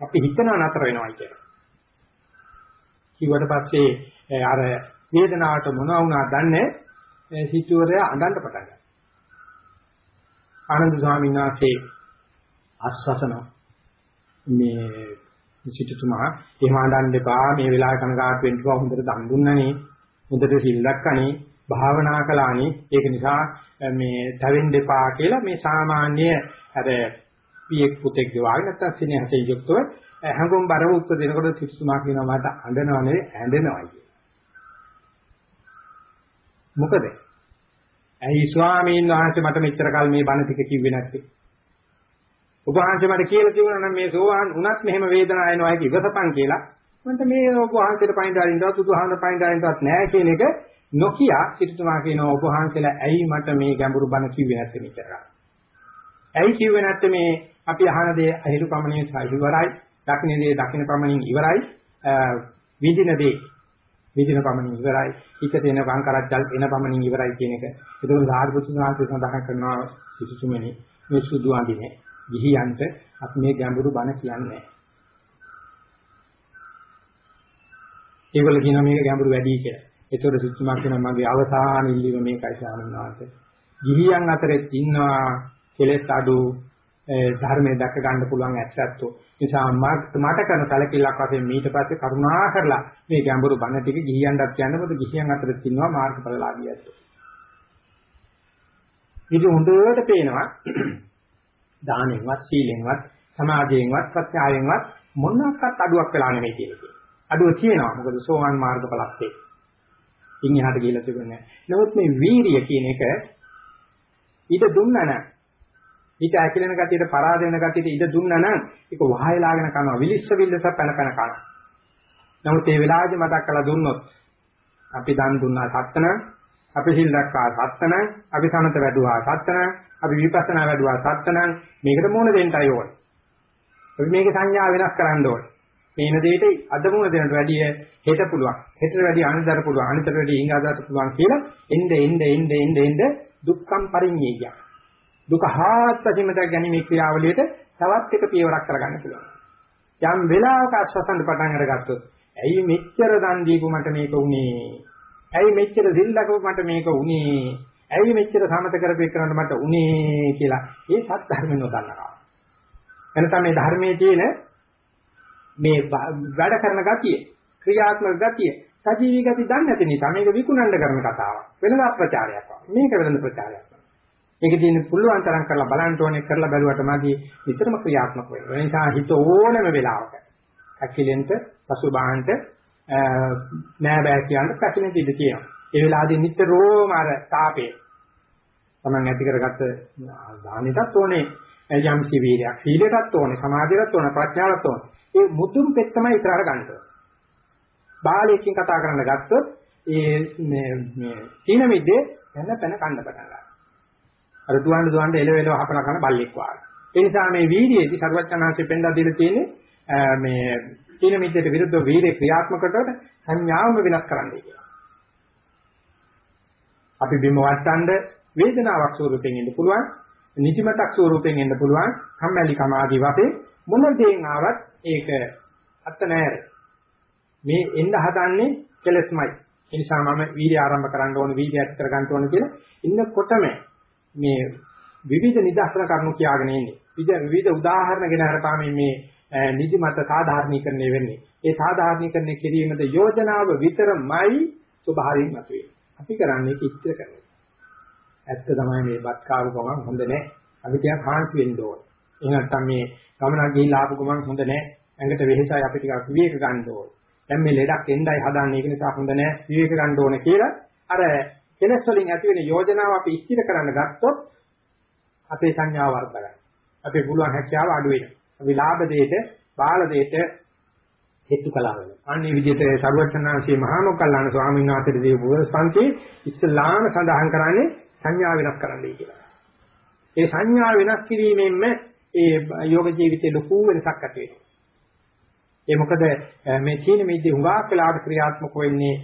අපි හිතනවා නතර වෙනවා කියලා. කිව්වට පස්සේ අර වේදනාවට මොනවා වුණා දන්නේ සිටුවරය අඬන්න පටන් ගත්තා. ආනන්ද ස්වාමීන් වහන්සේ අස්සසන මේ සිටුතුමා එහෙම අඬන්න එපා මේ වෙලාවේ කනගාටු වෙන්න කිව්වා හොඳට දන් දුන්නනේ හොඳට සිල් දැක්කනේ භාවනා කළානේ ඒක නිසා මේ තවෙන්න එපා කියලා මේ සාමාන්‍ය අර පියෙක් පුතෙක් වාගේ නැත්තම් සිනහසේ යුක්තව හැඟුම් බරව උත්තර දෙනකොට සිටුතුමා කියනවා මට අඬනවා නෙවෙයි ඇඬෙනවා කියලා. මොකද? ඇයි ස්වාමීන් වහන්සේ මට මෙච්චර කල් මේ බණ ටික කිව්වේ නැත්තේ? ඔබ වහන්සේ මට කියලා තිබුණා නම් මේ සෝවාන් උනත් මෙහෙම වේදනාව එනවා ඒක ඉවසපන් කියලා. මන්ට මේ ඔබ වහන්සේට පයින් දාලින්වත් උතුහාමර පයින් දාලින්වත් නැහැ කියන එක නොකිය සිටුතුමා කියනවා ඔබ වහන්සේලා ඇයි මට මේ ගැඹුරු බණ කිව්වේ නැත්තේ මෙච්චර ඇයි කිව්වේ නැත්තේ මේ අපි අහන දේ අහිරු පමණින් ඉවරයි දකින්න දේ දකින්න පමණින් ඉවරයි විඳින දේ විඳින පමණින් ඉවරයි හිතට එන වංකරජ්ජල් එන පමණින් ඉවරයි කියන එක ඒක සාරිපුත්‍ර සාන්ති සඳහන් කරනවා සිසුතුමනි මේ සුදු අඳිනේ ගිහියන්ට අපි මේ ගැඹුරු බණ කියන්නේ නැහැ. ඒගොල්ලෝ කියනවා මේක ගැඹුරු වැඩි කියලා. ඒතකොට සුත්තුමා කියනවා මගේ අවසාන ඉල්ලීම මේකයි ස්වාමීනාත්. ගිහියන් අතරෙත් ඉන්නවා කෙලෙස් අඩු ධර්මයේ දැක ගන්න පුළුවන් ඇත්තත්තෝ. නිසා මට කරන සැලකිල්ලක් වශයෙන් මීට පස්සේ කරුණා කරලා මේ ගැඹුරු බණ ටික ගිහියන්ටත් කියන්න මොකද ගිහියන් අතරෙත් ඉන්නවා මාර්ගඵලලාභියත්. ඉතින් හොඳට පේනවා දානෙන්වත් සීලෙන්වත් සමාධියෙන්වත් ප්‍රත්‍යාවෙන්වත් මොනක්වත් අඩුවක් වෙලා නෙමෙයි කියන්නේ. අඩුව තියෙනවා. මොකද සෝවාන් මාර්ගඵලත් ඒ. ඉන් එහාට ගිහිල්ලා තිබුණේ නැහැ. නමුත් මේ වීරිය කියන එක ඊට දුන්නා නම් ඊට ඇකිලෙන ගතියට පරාද වෙන ගතියට ඊට දුන්නා නම් ඒක වහයලාගෙන කරනවා. විලිස්ස විල්ලස පැන පැන කරනවා. නමුත් මේ වෙලාවේදී මතක් කරලා දුන්නොත් අපි දන් දුන්නා සත්තන අපි සිල් දැක්කා සත්තන අපි සමත වැඩුවා සත්තන අපි විපස්සනා වැඩුවා සත්තනම් මේකට මොන දෙන්නයි ඕන. අපි මේකේ සංඥා වෙනස් කරන්න ඕන. මේන දෙයට අද මුණ දෙනට වැඩිය හෙට පුළුවන්. හෙටට වැඩිය අනිදාට පුළුවන්. අනිතට වැඩිය ඊඟාදාට පුළුවන් කියලා එnde එnde එnde එnde එnde දුක්ඛම් පරිඤ්ඤය. දුක හාත්පසින්ම දැක ගැනීමේ ක්‍රියාවලියට තවත් එක පියවරක් කරගන්න පුළුවන්. යම් වෙලාවක ආස්වාසන්න පටන් අරගත්තොත් ඇයි මෙච්චර දන් දීපු මට මේක උනේ? ඇයි මෙච්චර දිල්ලකව මට මේක උනේ? ඇයි මෙච්චර සමත කරපේ කරන්න මට උනේ කියලා ඒ සත්‍ය ධර්ම නොදන්නවා. එනතම මේ ධර්මයේ තියෙන මේ වැඩ කරන ගතිය, ක්‍රියාත්මක ගතිය, සජීවී ගතිය දන්නේ නැති නිසා මේක විකුණන්න කරන කතාවක්. වෙනදා ප්‍රචාරයක්. මේක වෙනද ප්‍රචාරයක්. මේක දින පුළුවන් තරම් කරලා බලන්න ඕනේ කරලා බැලුවට මදි විතරම ක්‍රියාත්මක වෙනවා. ඒ නිසා හිත ඕනම වෙලාවක ඇකිලෙන්ට පසුබාහන්ට නෑ බෑ කියන පැකිලෙන් ඉඳ තියෙනවා. ඒ වෙලාවදී නිතරම අර තාපේ තමන් ඇති කරගත්ත දානෙටත් ඕනේ යම් සිවීරයක් සීලයටත් ඕනේ සමාධියටත් ඕනේ ප්‍රඥාවටත් ඕනේ. ඒ මුතුන් පෙත් තමයි ඉතරට ගන්න ඕනේ. බාලයකින් කතා කරන්න ගත්තොත් ඒ මේ මේ තීන මිද්දේ පැන පැන කන්න පටන් ගන්නවා. අර දුවන්න දුවන්න එලව එලව හපලා කරන බල්ලෙක් වාගේ. ඒ නිසා මේ වීර්යයේදී සර්වඥාන්සේ පෙන්ලා දීලා තියෙන්නේ මේ තීන මිද්දේට විරුද්ධව වීර්ය ක්‍රියාත්මක කරනකොට සංඥාවම වෙනස් කරන්නයි කියලා. අපි බිම වට්ටන්න වේදනාවක් ස්වරූපයෙන් එන්න පුළුවන්, නිදිමතක් ස්වරූපයෙන් එන්න පුළුවන්, කම්මැලි කම ආදී වශයෙන් මොන දේෙන් ආවත් ඒක අත්ත නෑර. මේ එන්න හදන්නේ කෙලස්මයි. ඒ නිසා මම වීර්ය ආරම්භ කරන්න ඕනේ, වීර්ය ඇති කර ගන්න ඕනේ කියලා ඉන්නකොටම මේ විවිධ නිදර්ශන කරුණු කියාගෙන ඉන්නේ. විවිධ විවිධ උදාහරණ ගෙන හරපාමින් මේ නිදිමත සාධාරණීකරණය වෙන්නේ. ඒ සාධාරණීකරණය කිරීමද යෝජනාව විතරමයි ස්වභාවයෙන් මතුවේ. අපි කරන්නේ ඒක ඉස්තර කරනවා. ඇත්ත තමයි මේ බත් කාපු ගමන් හොඳ නැහැ. අපි ටිකක් හාන්සි වෙන්න ඕන. එහෙම නැත්නම් මේ ගමනක් ගිහිල්ලා ආපු ගමන් හොඳ නැහැ. ඇඟට වෙහෙසයි අපි ටිකක් විවේක ගන්න ඕන. දැන් මේ ලෙඩක් එන්නයි හදන්නේ ඒක නිසා හොඳ නැහැ. විවේක ගන්න ඕන කියලා අර කෙලස් වලින් ඇති වෙන යෝජනාව අපි ඉස්තිර කරන්න ගත්තොත් අපේ සංඥාව වර්ධනයි. අපේ පුළුවන් හැකියාව අඩු වෙනවා. අපි ලාභ දෙයට, බාල දෙයට හේතු කළා වෙනවා. අන්නේ විදිහට සරුවචනාංශයේ මහා මොග්ගල්ලාන ස්වාමීන් වහන්සේට දීපු සංකේ ඉස්ලාම සඳහන් කරන්නේ සංඥා වෙනස් කරන්නයි කියලා. ඒ සංඥා වෙනස් කිරීමෙන්ම ඒ යෝග ජීවිතේ ලොකු වෙනසක් ඇති වෙනවා. ඒ මොකද මේ චීන මිද්දේ හුඟක් වෙලාවට ක්‍රියාත්මක වෙන්නේ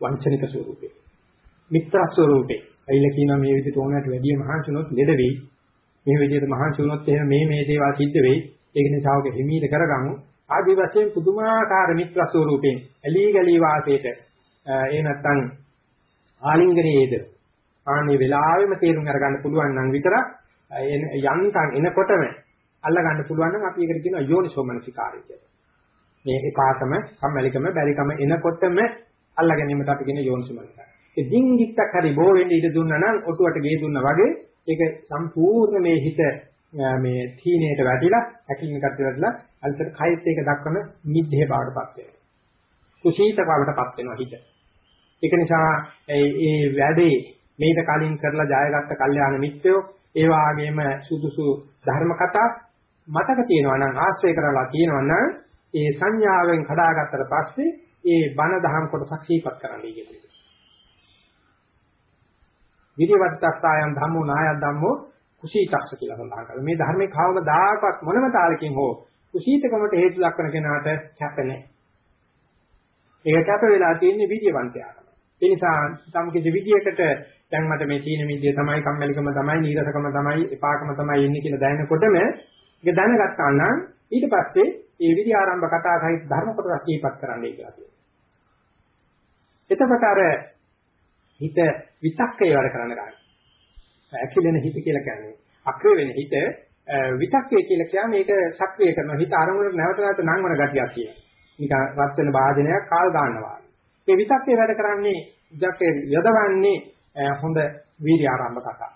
වංචනික ස්වරූපේ. මිත්‍ර ස්වරූපේ. අයිල කියනවා මේ විදිහට ඕනකට වැඩි මහන්සිනොත් ලෙඩ වෙයි. මේ විදිහට මහන්සි වුණොත් එහෙම මේ මේ දේවල් සිද්ධ වෙයි. ඒක නිසා ඔක හිමීට කරගමු. ආදි වශයෙන් පුදුමාකාර මිත්‍ර ස්වරූපෙන් ඇලී ගලී වාසයට ඒ නැත්තම් ආලිංගනයේද ආන්නේ වෙලාවෙම තේරුම් අරගන්න පුළුවන් නම් විතරක් යන්තම් එනකොටම අල්ල ගන්න පුළුවන් නම් අපි ඒකට කියනවා යෝනිසෝමනසිකාරය කියලා. මේ එපාතම කම්මැලිකම බැරිකම එනකොටම අල්ල ගැනීමට අපි කියන යෝනිසෝමනසිකාරය. ඒ දින්ගිත්තක් හරි බෝ වෙන්න ඉඩ දුන්නා නම් ඔටුවට ගේ දුන්නා වගේ ඒක සම්පූර්ණ මේ හිත මේ තීනයට වැටිලා ඇකිලින කට වැටිලා අල්තර කයිත් ඒක දක්වන නිද්දේ බවටපත් වෙනවා. කුසීත බවටපත් වෙනවා හිත. ඒක නිසා ඒ වැඩේ මේක කලින් කරලා ජයගත්ත කල්යාණ මිත්‍රයෝ ඒ වාගේම සුදුසු ධර්ම කතා මතක තියෙනවා නම් ආශ්‍රය කරලා තියෙනවා නම් ඒ සංඥාවෙන් කඩාගත්තට පස්සේ ඒ බණ දහම් කොටසක් සීපත් කරන්න ඉගෙනගන්න. විරිවත්තස්සායන් ධම්මෝ නායත් ධම්මෝ කුසීතස්ස කියලා සඳහන් කරනවා. මේ ධර්මයේ කවමදාකවත් මොනම තාලකින් හෝ කුසීතකමට හේතු දක්වන කෙනාට කැප නැහැ. ඒක කැප වෙලා තියෙන්නේ විද්‍යවන්තයාට. ඒ නිසා සම් කිසි විදියකට දැන් මට මේ තීන මිදිය තමයි කම්මැලිකම තමයි නීරසකම තමයි එපාකම තමයි ඉන්නේ කියලා දැනනකොටම ඒක දැනගත්තා නම් ඊට පස්සේ ඒ විදි ආරම්භ කතා සහිත ධර්ම කොටස සිහිපත් කරන්නයි කියලා කියනවා. එතකොට අර හිත විතක්කේ වැඩ කරන්න ගන්නවා. ඇකිලෙන හිත කියලා කියන්නේ අක්‍රිය වෙන හිත විතක්කේ කියලා කියන්නේ මේක සක්‍රිය කරන හිත අරමුණට නැවත නැවත නංවන ගතියක් කියන. නිකන් රත් වෙන වාදනයක් කාල් ගන්නවා. මේ විතක්කේ වැඩ කරන්නේ විතක්කේ යදවන්නේ හොඳ වීර්ය ආරම්භ කතා.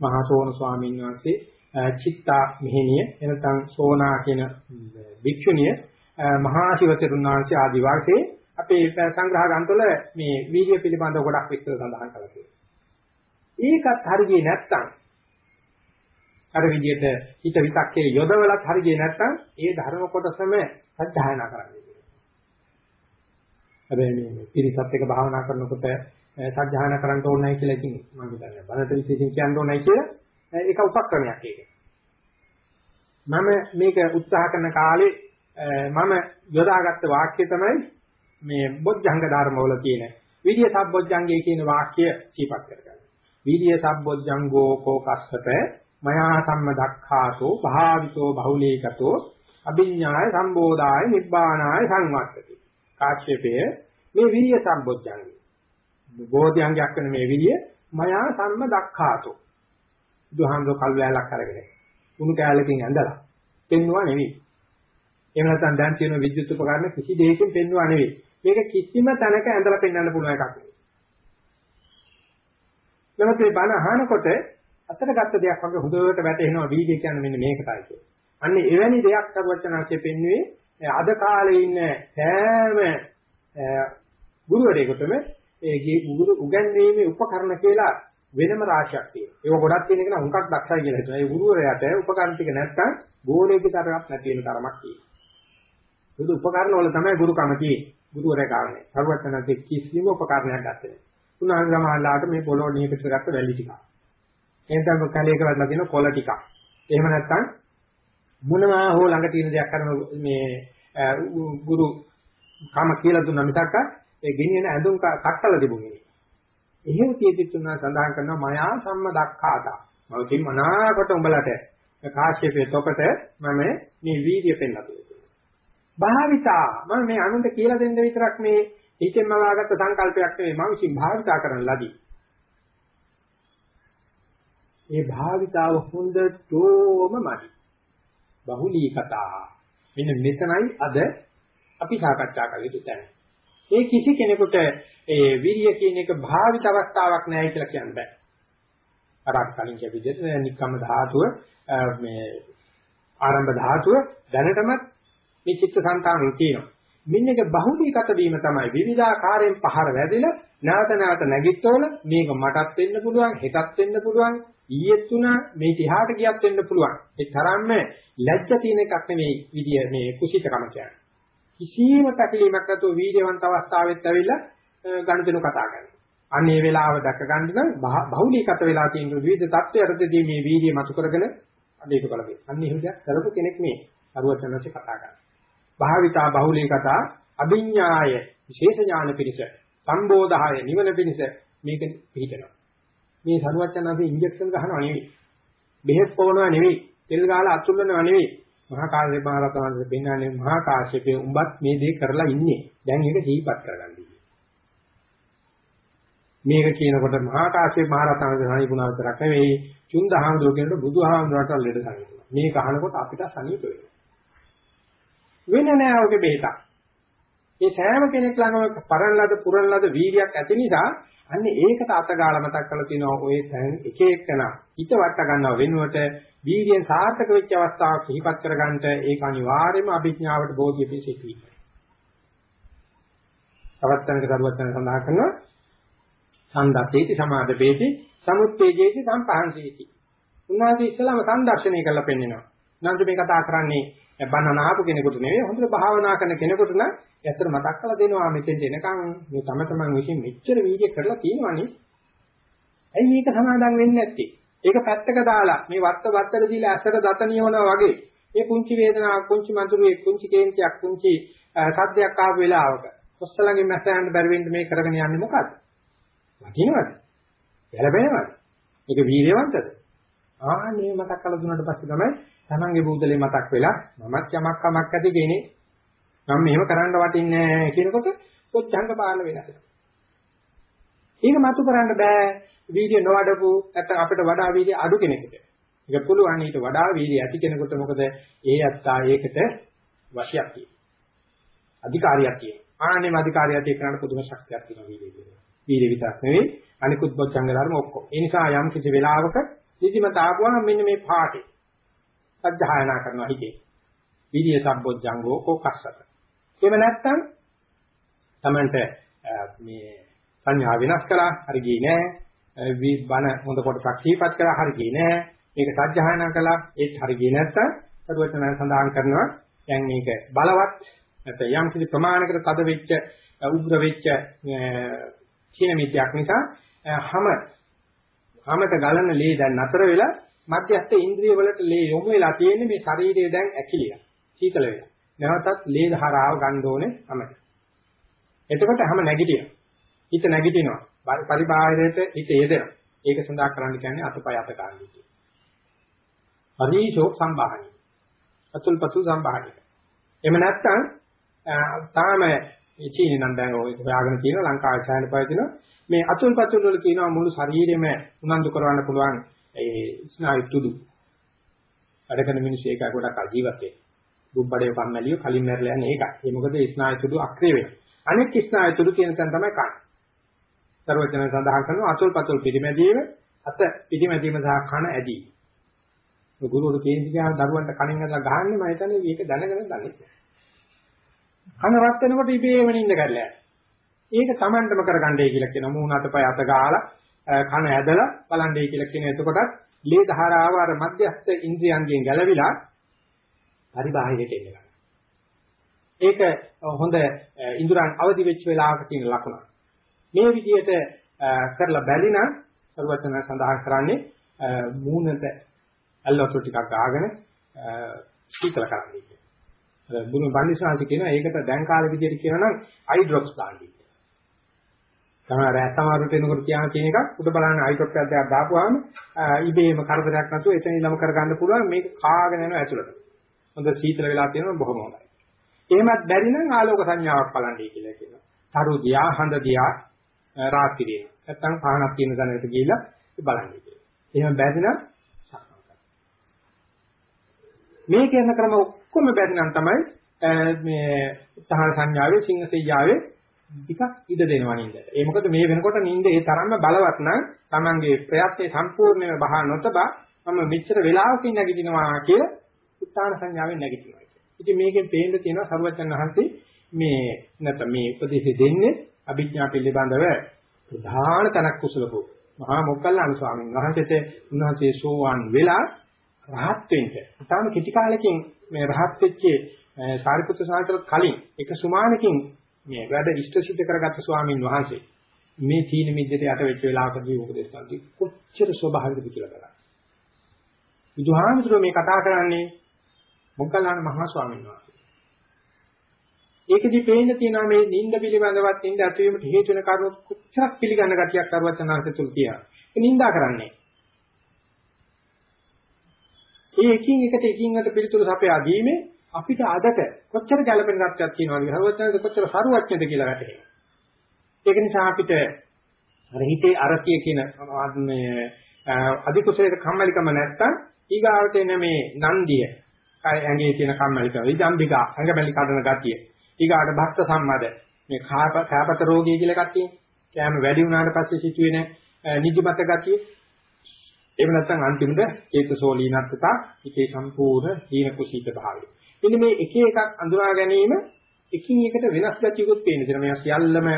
මහා සෝන ස්වාමීන් වහන්සේ චිත්තා මෙහෙණිය එනතන් සෝනා කියන භික්ෂුණිය මහා ශිවතරුන් වහන්සේ ආදි වාසේ අපේ සංග්‍රහ ග්‍රන්ථවල මේ වීර්ය පිළිබඳව ගොඩක් විස්තර සඳහන් කරලා තියෙනවා. ඒකත් හරියේ නැත්තම් අර විදිහට හිත විතක්කේ යොදවලත් හරියේ නැත්තම් ඒ ධර්ම කොටසම සත්‍යයනා කරන්නේ. හැබැයි මේ පිරිසත් එක භාවනා කරනකොට සත්‍යයනා කරන්න ඕනයි කියලා ඉතින් මම හිතන්නේ බණට විශේෂයෙන් කියන්න ඕනයි කියලා ඒක උපක්‍රමයක් ඒක. මම මේක උත්සාහ කරන කාලේ මම යොදාගත්ත වාක්‍ය තමයි මේ බොජ්ජංග ධර්මවල තියෙන විරිය සම්බොජ්ජංගේ කියන වාක්‍ය සිහිපත් කරගන්න. විරිය සම්බොජ්ජංගෝ කෝකස්සත මයා සම්මදක්ඛාතෝ භාවිතෝ බහුලීකතෝ අභිඥාය සම්බෝධාය නිබ්බානාය සංවත්තති. කාශ්‍යපය මේ විරිය සම්බොජ්ජංගේ බෝධිංගයක් වෙන මේ විරිය මයා සම්මදක්ඛාතෝ බුදුහාමුදුර කල් වෑලක් අරගෙන උණු කෑල්ලකින් ඇඳලා පෙන්නවා නෙවෙයි. එහෙම නැත්නම් දැන් තියෙන විද්‍යුත් උපකරණ කිසි දෙයකින් පෙන්නවා නෙවෙයි. මේක කිසිම තැනක ඇඳලා පෙන්වන්න පුළුවන් එකක් නෙවෙයි. නමුත් මේ බණ අහනකොට අතට ගත්ත දෙයක් වගේ හොඳට වැටෙනවා වීඩියෝ කියන්නේ මෙන්න මේකටයි කියන්නේ. අන්න එවැනි දෙයක් සරුවචනාංශයේ පෙන්වුවේ අද කාලේ ඉන්න සෑම ගුරුවරයෙකුටම ඒ ගුරු උගන්වීමේ උපකරණ කියලා වෙනම රාශියක් තියෙනවා. ඒක ගොඩක් තියෙන එක නම් හුඟක් දක්ෂයි කියලා හිතනවා. ඒ ගුරුවරයාට උපකරණ ටික නැත්තම් ගෝලයේ තරමක් නැති වෙන තරමක් තියෙනවා. බුදු උපකරණ වල තමයි ගුරුකම තියෙන්නේ. ගුරුවරයා කාරණේ. සරුවචනාංශයේ කිසිම උපකරණයක් ගත්තේ නැහැ. උන්වහන්සේ සමහරලාට මේ පොළොව නියකට ගත්ත වැලි ටිකක්. එහෙනම් කලයක වඩලා තියෙන කොළ ටිකක්. එහෙම නැත්නම් මොනවා හෝ ළඟ තියෙන දෙයක් කරන මේ ගුරු කම කියලා දුන්නා මිසක් ඒ ගෙනියන ඇඳුම් කට්ටල තිබුණේ. එහෙම තියෙද්දිත් උනා සඳහන් කරනවා මයා සම්මදක්ඛාතා. මම කින් මනාකොට උඹලට කාශ්‍යපයේ තොපට මම මේ වීර්ය පෙන්නලා දුන්නා. භාවිතා මම මේ අනුන්ට කියලා දෙන්න විතරක් මේ හිතෙන්ම වාගත්ත සංකල්පයක් නෙවෙයි මම විසින් භාවිතා කරන ලදී. මේ භාවිතාව හොඳටම මදි. බහුලී කතා. මෙන්න මෙතනයි අද අපි සාකච්ඡා කළ යුතු තැන. ඒ කිසි කෙනෙකුට ඒ විරිය කියන එක භාවිත අවස්ථාවක් නෑ කියලා කියන්න බෑ. අර කලින් කිය විදිහට නික්කම ධාතුව මේ ආරම්භ ධාතුව දැනටමත් මේ චිත්ත සංතානෙ තියෙනවා. මෙන්න එක බහුලීගත වීම තමයි විවිධාකාරයෙන් පහර වැදිලා නැවත නැවත නැගිටවල මේක මටත් වෙන්න පුළුවන් හෙටත් වෙන්න පුළුවන් ඊයේත් තුනා මේ තිහාට ගියත් වෙන්න පුළුවන්. ඒ තරම්ම ලැජ්ජ තියෙන එකක් නෙමෙයි විදිය මේ කුසිතකම කියන්නේ. කිසිම පැකිලීමක් නැතුව වීර්යවන්ත අවස්ථාවෙත් ඇවිල්ලා ගණිතන කතා කරනවා. අන්න ඒ වෙලාව දැක ගන්න නම් බහුලීගත වෙලා තියෙන විවිධ தත්ත්වයටදී මේ වීර්යය මතු කරගෙන අදේට බලපේ අන්න එහෙම දෙයක් කරපු කෙනෙක් මේ අරුවචනසේ කතා කරන්නේ භාවිතා බහුලී කතා අභිඥාය විශේෂ ඥාන පිණිස සම්බෝධාය නිවන පිණිස මේක පිළිතනවා මේ සරුවචනාදී ඉන්ජෙක්ෂන් ගහනවා නෙවෙයි. බෙහෙත් පොවනවා නෙවෙයි. තෙල් ගාලා අතුල්ලනවා නෙවෙයි. මහා කාශ්‍යප මහ රහතන් දෙන්නන්නේ මහා කාශ්‍යපේ උඹත් මේ දේ කරලා ඉන්නේ. දැන් ඒක දීපත් කරගන්න මේක කියනකොට මහා කාශ්‍යප මහ රහතන් වහන්සේ ගුණ විතරක් නෙවෙයි. චුන්දහාමුදුරුවෝ කියනකොට බුදුහාමුදුරුවන්ට ලෙඩ සංගිනවා මේක අහනකොට අපිට සනීප වෙනවා. වෙන නෑ ඔගේ බෙහෙතක්. මේ සෑම කෙනෙක් ළඟම පරණ ලද පුරණ ලද වීර්යයක් ඇති නිසා අන්න ඒකට අතගාලා මතක් කරලා තිනවා ඔය එක එකන හිත වට ගන්නව වෙනුවට වීර්යයෙන් සාර්ථක වෙච්ච අවස්ථාවක් සිහිපත් කරගන්නට ඒක අනිවාර්යයෙන්ම අභිඥාවට බෝධිය පිසිතී. තවත් තැනක දරුවත් යන සඳහන් කරනවා සන්දසේති සමාදපේති සමුත්තේජේති සම්පහන්සේති. උන්වහන්සේ ඉස්සලාම සංදර්ශනය කරලා පෙන්නනවා. නන්ද මේ කතා කරන්නේ බණන ආපු කෙනෙකුට නෙවෙයි හොඳට භාවනා කරන කෙනෙකුට නම් ඇත්තට මතක් කරලා දෙනවා මෙතෙන් එනකන් මේ තම තමන් විසින් මෙච්චර වීර්ය කරලා තියෙනවනේ. ඇයි මේක සමාදන් වෙන්නේ නැත්තේ? ඒක පැත්තක දාලා මේ වත්ත වත්තට දීලා ඇත්තට දත නියවනවා වගේ. මේ පුංචි වේදනාවක්, පුංචි මඳුරුවේ, පුංචි කේන්තියක්, පුංචි සද්දයක් ආපු වෙලාවක කොස්සලඟින් මැස්සයන්ට බැරි වෙන්න මේ කරගෙන යන්නේ මොකද්ද? වටිනවද? ගැළපෙනවද? මේක වීර්යවන්තද? ආන්නේ මතක් කරලා දුන්නාට පස්සේ තමයි තමන්ගේ බුදලේ මතක් වෙලා මමත් යමක් කමක් ඇති කෙනේ මම මෙහෙම කරන්න වටින්නේ නැහැ කියනකොට කොච්චංග බාල වෙනවා. ඒක මතු කරන්න බෑ වීර්ය නොවඩපු නැත්නම් අපිට වඩා වීර්ය අඩු කෙනෙකුට. ඒක පුළුවන් ඊට වඩා වීර්ය ඇති කෙනෙකුට මොකද ඒ අත්තා ඒකට වශයක් තියෙනවා. අධිකාරියක් තියෙනවා. ආන්නේ අධිකාරියක් තියෙන කරන්න පුදුම ශක්තියක් තියෙනවා වීර්යය කියනවා. වීර්ය විතරක් නෙවෙයි අනිකුත් බොච්චංග ධර්ම ඔක්කොම. ඒ නිසා යම් කිසි වෙලාවක නිදිමත ආවම මෙන්න මේ පාටේ සත්‍යයනා කරනවා හිතේ. විරිය සම්බොජ්ජංගෝ කෝකස්සත. එහෙම නැත්නම් Tamanට මේ සංඥා වෙනස් කළා හරි ගියේ නෑ. බණ හොඳ කොටසක් සිහිපත් කළා හරි ගියේ නෑ. මේක සත්‍යයනා කළා ඒත් හරි ගියේ නැත්නම් සරුවචන සඳහන් කරනවා දැන් මේක බලවත් නැත්නම් යම් කිසි ප්‍රමාණයකට තද වෙච්ච උග්‍ර වෙච්ච කියන මිත්‍යක් නිසා හැම හැමත ගලන ලේ දැන් නතර වෙලා මධ්‍යස්ථ ඉන්ද්‍රිය වලට ලේ යොමු වෙලා තියෙන්නේ මේ ශරීරය දැන් ඇකිලිලා. සීතල වෙලා. නැවතත් ලේ ධාරාව ගන්න ඕනේ තමයි. එතකොට හැම නැගිටිනවා. හිත නැගිටිනවා. පරිබාහිරයට හිත යෙදෙනවා. ඒක සඳහා කරන්න කියන්නේ අතපය අත ගන්න කියන. පරිශෝක් සම්භාහණි. අතුල්පතු සම්භාහණි. එහෙම නැත්නම් තාම මේ චීනේ නම් දැන් ඔය හොයාගෙන තියෙනවා ලංකාවේ සෑහෙන පවතිනවා. මේ අතුල්පතු වල කියනවා මුළු ශරීරෙම උනන්දු කරවන්න පුළුවන් ඒ ස්නායු තුඩු. වැඩ කරන මිනිස්සු ඒක ගොඩක් අජීවත් වෙනවා. දුම්බඩේ කම්මැලිය කලින් මැරලා යන්නේ ඒකයි. ඒ මොකද ඒ ස්නායු තුඩු අක්‍රිය වෙනවා. අනෙක් ස්නායු තුඩු කියන තැන තමයි කන. සර්වචන සඳහන් කරනවා අතුල්පතුල් පිටිමැදීම අත පිටිමැදීම සහ කන ඇදී. ගුරුවරු කේන්ති ගාන දරුවන්ට කණින් අදලා ගහන්නේ මම හිතන්නේ මේක දැනගෙන දන්නේ. කන රත් වෙනකොට ඉබේම නිින්ද කරලා ඒක Tamanටම කරගන්නයි කියලා කියනවා. මූණ අතපය අත ගාලා කන ඇදලා බලන්නයි කියලා කියන එතකොටත් ලේ ධාරාව අර මධ්‍යස්ථ ඉන්ද්‍රියන්ගෙන් ගැලවිලා පරිබාහිරයට එනවා. ඒක හොඳ ඉඳුරන් අවදි වෙච්ච වෙලාවක තියෙන ලකුණ. මේ විදිහට කරලා බැලිනම් සරුවචන සඳහන් කරන්නේ මූණට ඇල්ලොටු ටිකක් ගාගෙන සීතල කරන්නේ කියලා. බුදු බණ්ඩිසාන්ති කියනවා ඒකට දැන් කාලේ විදිහට කියනවා නම් අයි ඩ්‍රොප්ස් දාන්නේ. තමයි රැ සමාරුට එනකොට කියන තියෙන එකක් උඩ බලන්න අයි ඩ්‍රොප් එකක් දාපුවාම ඉබේම කරදරයක් නැතුව එතන ඉඳම කරගන්න පුළුවන් මේක කාගෙන යනවා ඇතුළට. හොඳ සීතල වෙලා තියෙනවා බොහොම හොඳයි. එහෙමත් බැරි නම් ආලෝක සංඥාවක් බලන්නේ කියලා කියනවා. තරු දියා හඳ දියා රාත්‍රියේ. නැත්තම් පහනක් තියෙන තැනකට ගිහිල්ලා බලන්නේ කියලා. එහෙම බැරි නම් මේ කියන ක්‍රම ඔක්කොම බැරි නම් තමයි මේ උත්හාන සංඥාවේ සිංහසෙයියාවේ ටිකක් ඉඩ දෙනවා නින්ද. ඒ මොකද මේ වෙනකොට නින්ද ඒ තරම්ම බලවත් නම් Tamange ප්‍රයත්නේ සම්පූර්ණයෙන්ම බහා නොතබා මම මෙච්චර වෙලාවකින් නැගිටිනවා කියලා උත්හාන සංඥාවෙන් නැගිටිනවා. ඉතින් මේකෙන් පේන්න තියෙනවා සරුවචන් වහන්සේ මේ නැත්නම් මේ උපදේශය දෙන්නේ අභිඥා පිළිබඳව ප්‍රධාන තනක් කුසලකෝ මහා මොග්ගල්ලාන ස්වාමීන් වහන්සේට උන්වහන්සේ සෝවාන් වෙලා රහත් වෙන්න. තාම කිටි කාලෙකින් මේ රහත් වෙච්ච සාරිපුත්‍ර සාන්තර කලින් එක සුමානකින් මේ වැඩ ඉෂ්ට සිද්ධ කරගත්ත ස්වාමීන් වහන්සේ මේ තීන මිද්දට යට වෙච්ච වෙලාවකදී උපදේශ කරන්නේ කොච්චර ස්වභාවිකද කියලා බලන්න. බුදුහාමුදුරුවෝ මේ කතා කරන්නේ මොග්ගල්ලාන මහා ස්වාමීන් වහන්සේ. ඒකදී පේන්න තියෙනවා මේ නිින්ද පිළිබඳවත් නිින්ද ඇතිවීමට හේතු වෙන කරුණු කොච්චරක් පිළිගන්න ගතියක් කරුවත් යනාංශ තුල තියෙනවා. ඒ නිින්දා කරන්නේ. ඒ එකින් එකට එකින් එකට පිළිතුරු සපයා දීමේ අපිට අදට කොච්චර ගැළපෙන තත්ත්වයක් තියෙනවද හරවත්නද කොච්චර සරුවච්චද කියලා වැටහෙනවා. ඒක නිසා අපිට අර හිතේ අරතිය කියන මේ අධිකුසලයට කම්මැලිකම නැත්තම් ඊගාවට එන මේ නන්දිය ඇඟේ තියෙන කම්මැලිකම විදම්බිකා ඇඟමැලි කඩන ගතිය ඊගාට භක්ත සම්මද මේ කාපත රෝගී කියලා එකක් තියෙනවා. කෑම වැඩි වුණාට පස්සේ සිදුවෙන නිදිමත ගතිය එහෙම නැත්නම් අන්තිමට චේතසෝලීනත්තා හිතේ සම්පූර්ණ දීන කුසීත භාවය. මෙන්න මේ එක එකක් අඳුනා ගැනීම එකින් එකට වෙනස් ගැටියකුත් පේන. ඉතින් මේ සියල්ලම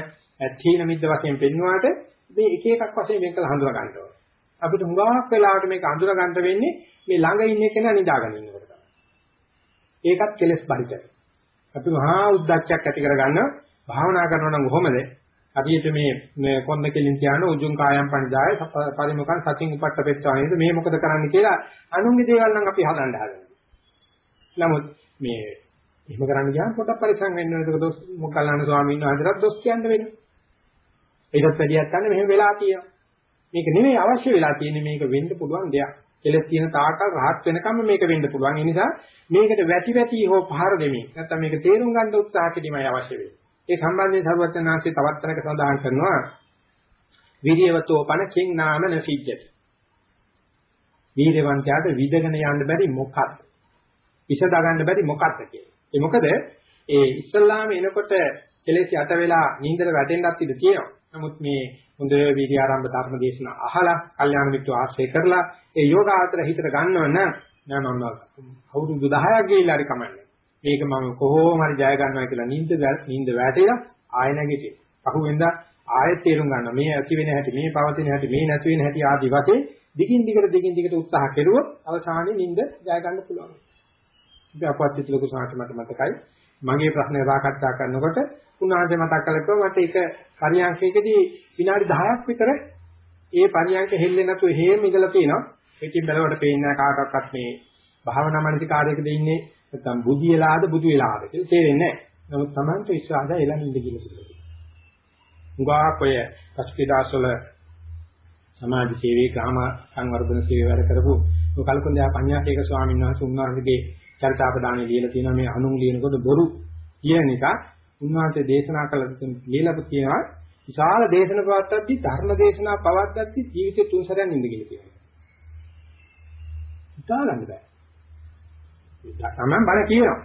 තීන මිද්ද වශයෙන් පෙන්වුවාට මේ එක එකක් වශයෙන් මේක හඳුනා ගන්න ඕනේ. අපිට හුඟක් වෙලාවට මේක අඳුනා ගන්න වෙන්නේ මේ ළඟ ඉන්න කෙනා නිදාගෙන ඉන්නකොට තමයි. ඒකත් කෙලස් පරිචය. අපි මහා උද්දච්චයක් ඇති කරගන්න භාවනා කරනවා නම් කොහොමද? හරියට මේ කොන්ද කෙලින් කියන උජුං කායම් පණිදාය පරිමුඛං සතින් උපට්ඨපෙත්තා නේද මේ මොකද කරන්නේ කියලා අනුන්ගේ දේවල් නම් අපි හදන්න හදනවා. නමුත් මේ එහෙම කරන්න ගියාම පොඩක් පරිස්සම් වෙන්න ඕනේ. ඒක දොස් මොකල්ලාන ස්වාමීන් වහන්සේට දොස් කියන්න වෙනවා. ඒකත් වැඩියක් ගන්න මෙහෙම වෙලා තියෙනවා. මේක නෙමෙයි අවශ්‍ය වෙලා තියෙන්නේ මේක වෙන්න පුළුවන් දෙයක්. කෙලස් තියෙන තාකල් rahat වෙනකම් මේක වෙන්න පුළුවන්. ඒ නිසා මේකට වැටි වැටි හෝ පහර දෙමින් නැත්නම් මේක තේරුම් ගන්න උත්සාහ කිරීමයි අවශ්‍ය වෙන්නේ. ඒ සම්බන්ධයෙන් සරුවචනාංශي තවත් තැනක සඳහන් කරනවා විරියවතෝ පන කිං නාම නසිජ්ජති. වීරවන්තයාට විදගෙන යන්න බැරි මොකක්ද? විසදා ගන්න බැරි මොකක්ද කියන්නේ. ඒ මොකද ඒ ඉස්ලාම එනකොට කෙලෙස් යට වෙලා නින්දට වැටෙන්නත් ඉඩ තියෙනවා. නමුත් මේ හොඳ වීර්ය ආරම්භ ධර්ම දේශනා අහලා, කල්යාණ මිත්‍ර ආශ්‍රය කරලා ඒ යෝගාචර හිතට ගන්නව නම් නෑ මම අවුරුදු 10ක් ගිහිල්ලා හරි කමන්නේ. මේක මම කොහොම හරි ජය ගන්නවා කියලා නිින්ද නිින්ද වැටේලා ආය නැගිටින. අහුවෙන්ද ආයෙත් තේරුම් ගන්නවා. මේ ඇති වෙන හැටි, මේ පවතින හැටි, මේ නැති වෙන හැටි ආදි වශයෙන් දිගින් දිගට දිගින් දිගට උත්සාහ කෙරුවොත් අවසානයේ නිින්ද ජය ගන්න පුළුවන්. ඉතින් අපවත් ලොකු සාහිත්‍ය මට මතකයි. මගේ ප්‍රශ්නේ සාකච්ඡා කරනකොට උන්වහන්සේ මතක් කළේ මට ඒක පරියන්කයකදී විනාඩි 10ක් විතර ඒ පරියන්ක හෙල්ලෙන්නේ නැතුව හේම ඉඳලා තියෙනවා. ඉතින් බලවට පේන්නේ කාටවත් මේ භාවනා මානසික කාර්යයකද ඉන්නේ නැත්නම් බුදියලාද බුදු වෙලාද කියලා තේරෙන්නේ නැහැ. නමුත් Tamante විශ්වාසය එළන් ඉඳ කියලා කියනවා. උගාක් ඔය පස්කේදාසවල සමාජ සේවයේ ග්‍රාම සංවර්ධන සේවය වැඩ කරපු කල්කොන්දයා පඤ්ඤාසේක ස්වාමීන් වහන්සේ උන්වහන්සේගේ චරිතාපදානෙ ලියලා තියෙනවා මේ අනුන් ලියනකොට බොරු කියන එක උන්වහන්සේ දේශනා කළ ලියලා කියනවා විශාල දේශන පවත්තද්දි ධර්ම දේශනා පවත්තද්දි ජීවිතේ තුන් සැරයක් නිඳ කියලා කියනවා. හිතා ගන්න බෑ. තමන් බණ කියනවා.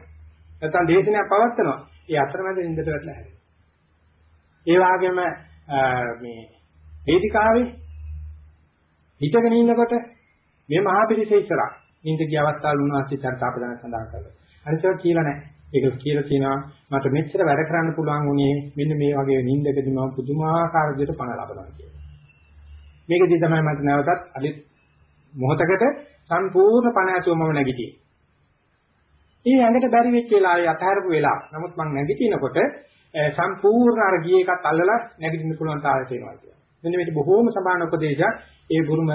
නැත්නම් දේශනයක් පවත්නවා. ඒ අතරමැද නිඳට වැටලා හැදෙනවා. ඒ වගේම මේ වේදිකාවේ හිතගෙන ඉන්නකොට මේ මහා පිරිස ඉස්සරහ නිින්ද ගිය අවස්ථාවල උන්වහන්සේ චරිතාපදාන සඳහන් කළා. අනිත් ඒවා කියලා නැහැ. ඒක කියලා කියනවා මට මෙච්චර වැඩ කරන්න පුළුවන් උනේ මෙන්න මේ වගේ නිින්දකදී මම පුදුමාකාර විදිහට පණ ලබනවා කියලා. මේකදී තමයි මට නැවතත් අලි මොහතකට සම්පූර්ණ පණ ඇතුව මම නැගිටියේ. ඒ ඇඟට බැරි වෙච්ච වෙලාවේ අතහැරපු වෙලාව. නමුත් මම නැගිටිනකොට සම්පූර්ණ අර ගියේ එකත් අල්ලලා නැගිටින්න පුළුවන් තාලෙට එනවා කියලා. මෙන්න මේක බොහෝම සමාන උපදේශයක් ඒ බුරුම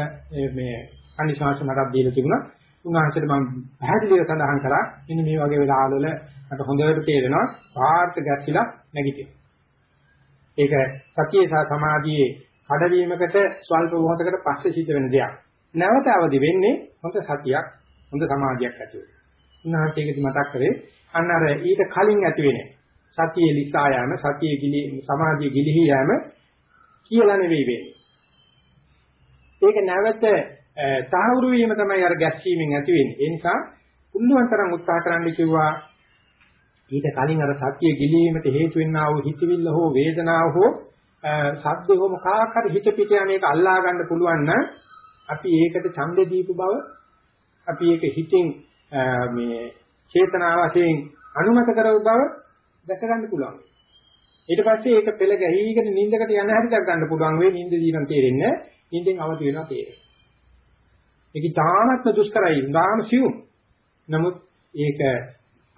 මේ කන්දිශාංශ මටත් දීලා තිබුණා. උන්වහන්සේට මම පැහැදිලිව සඳහන් කරා මෙන්න මේ වගේ වෙලාවවල මට හොඳට තේරෙනවා පාර්ථ ගැස්සිලා නැගිටින. ඒක සතියේ සහ සමාධියේ කඩවීමකට ස්වල්ප මොහොතකට පස්සේ සිද්ධ වෙන දෙයක්. නැවත අවදි වෙන්නේ හොඳ සතියක් හොඳ සමාධියක් ඇති වෙනවා. උන්වහන්සේ ඒකදි මතක් කරේ අන්න අර ඊට කලින් ඇති වෙන්නේ සතියේ ලිසා යෑම සතියේ ගිලි සමාධියේ ගිලිහි යෑම කියලා නෙවෙයි වෙන්නේ. ඒක නැවත තහවුරු වීම තමයි අර ගැස්සීමෙන් ඇති වෙන්නේ. ඒ නිසා පුළුවන් තරම් උත්සාහ කරන්න කිව්වා ඊට කලින් අර සත්‍ය ගිලීමට හේතු වෙන්නා වූ හිතවිල්ල හෝ වේදනාව හෝ සද්ද හෝ මොකක් හරි හිත පිට යන එක අල්ලා ගන්න පුළුවන් නම් අපි ඒකට ඡන්දේ දීපු බව අපි ඒක හිතින් මේ චේතනාව වශයෙන් අනුමත කරව බව දැක ගන්න පුළුවන්. ඊට පස්සේ ඒක පෙළ ගැහිගෙන නිින්දකට යන හැටි දැක ගන්න පුළුවන් වෙයි නිින්ද දීනම් තේරෙන්නේ නිින්දෙන් අවදි වෙනවා තේරෙන්නේ. ඒක තාමත්ම දුෂ්කරයි, තාම සියුම්. නමුත් ඒක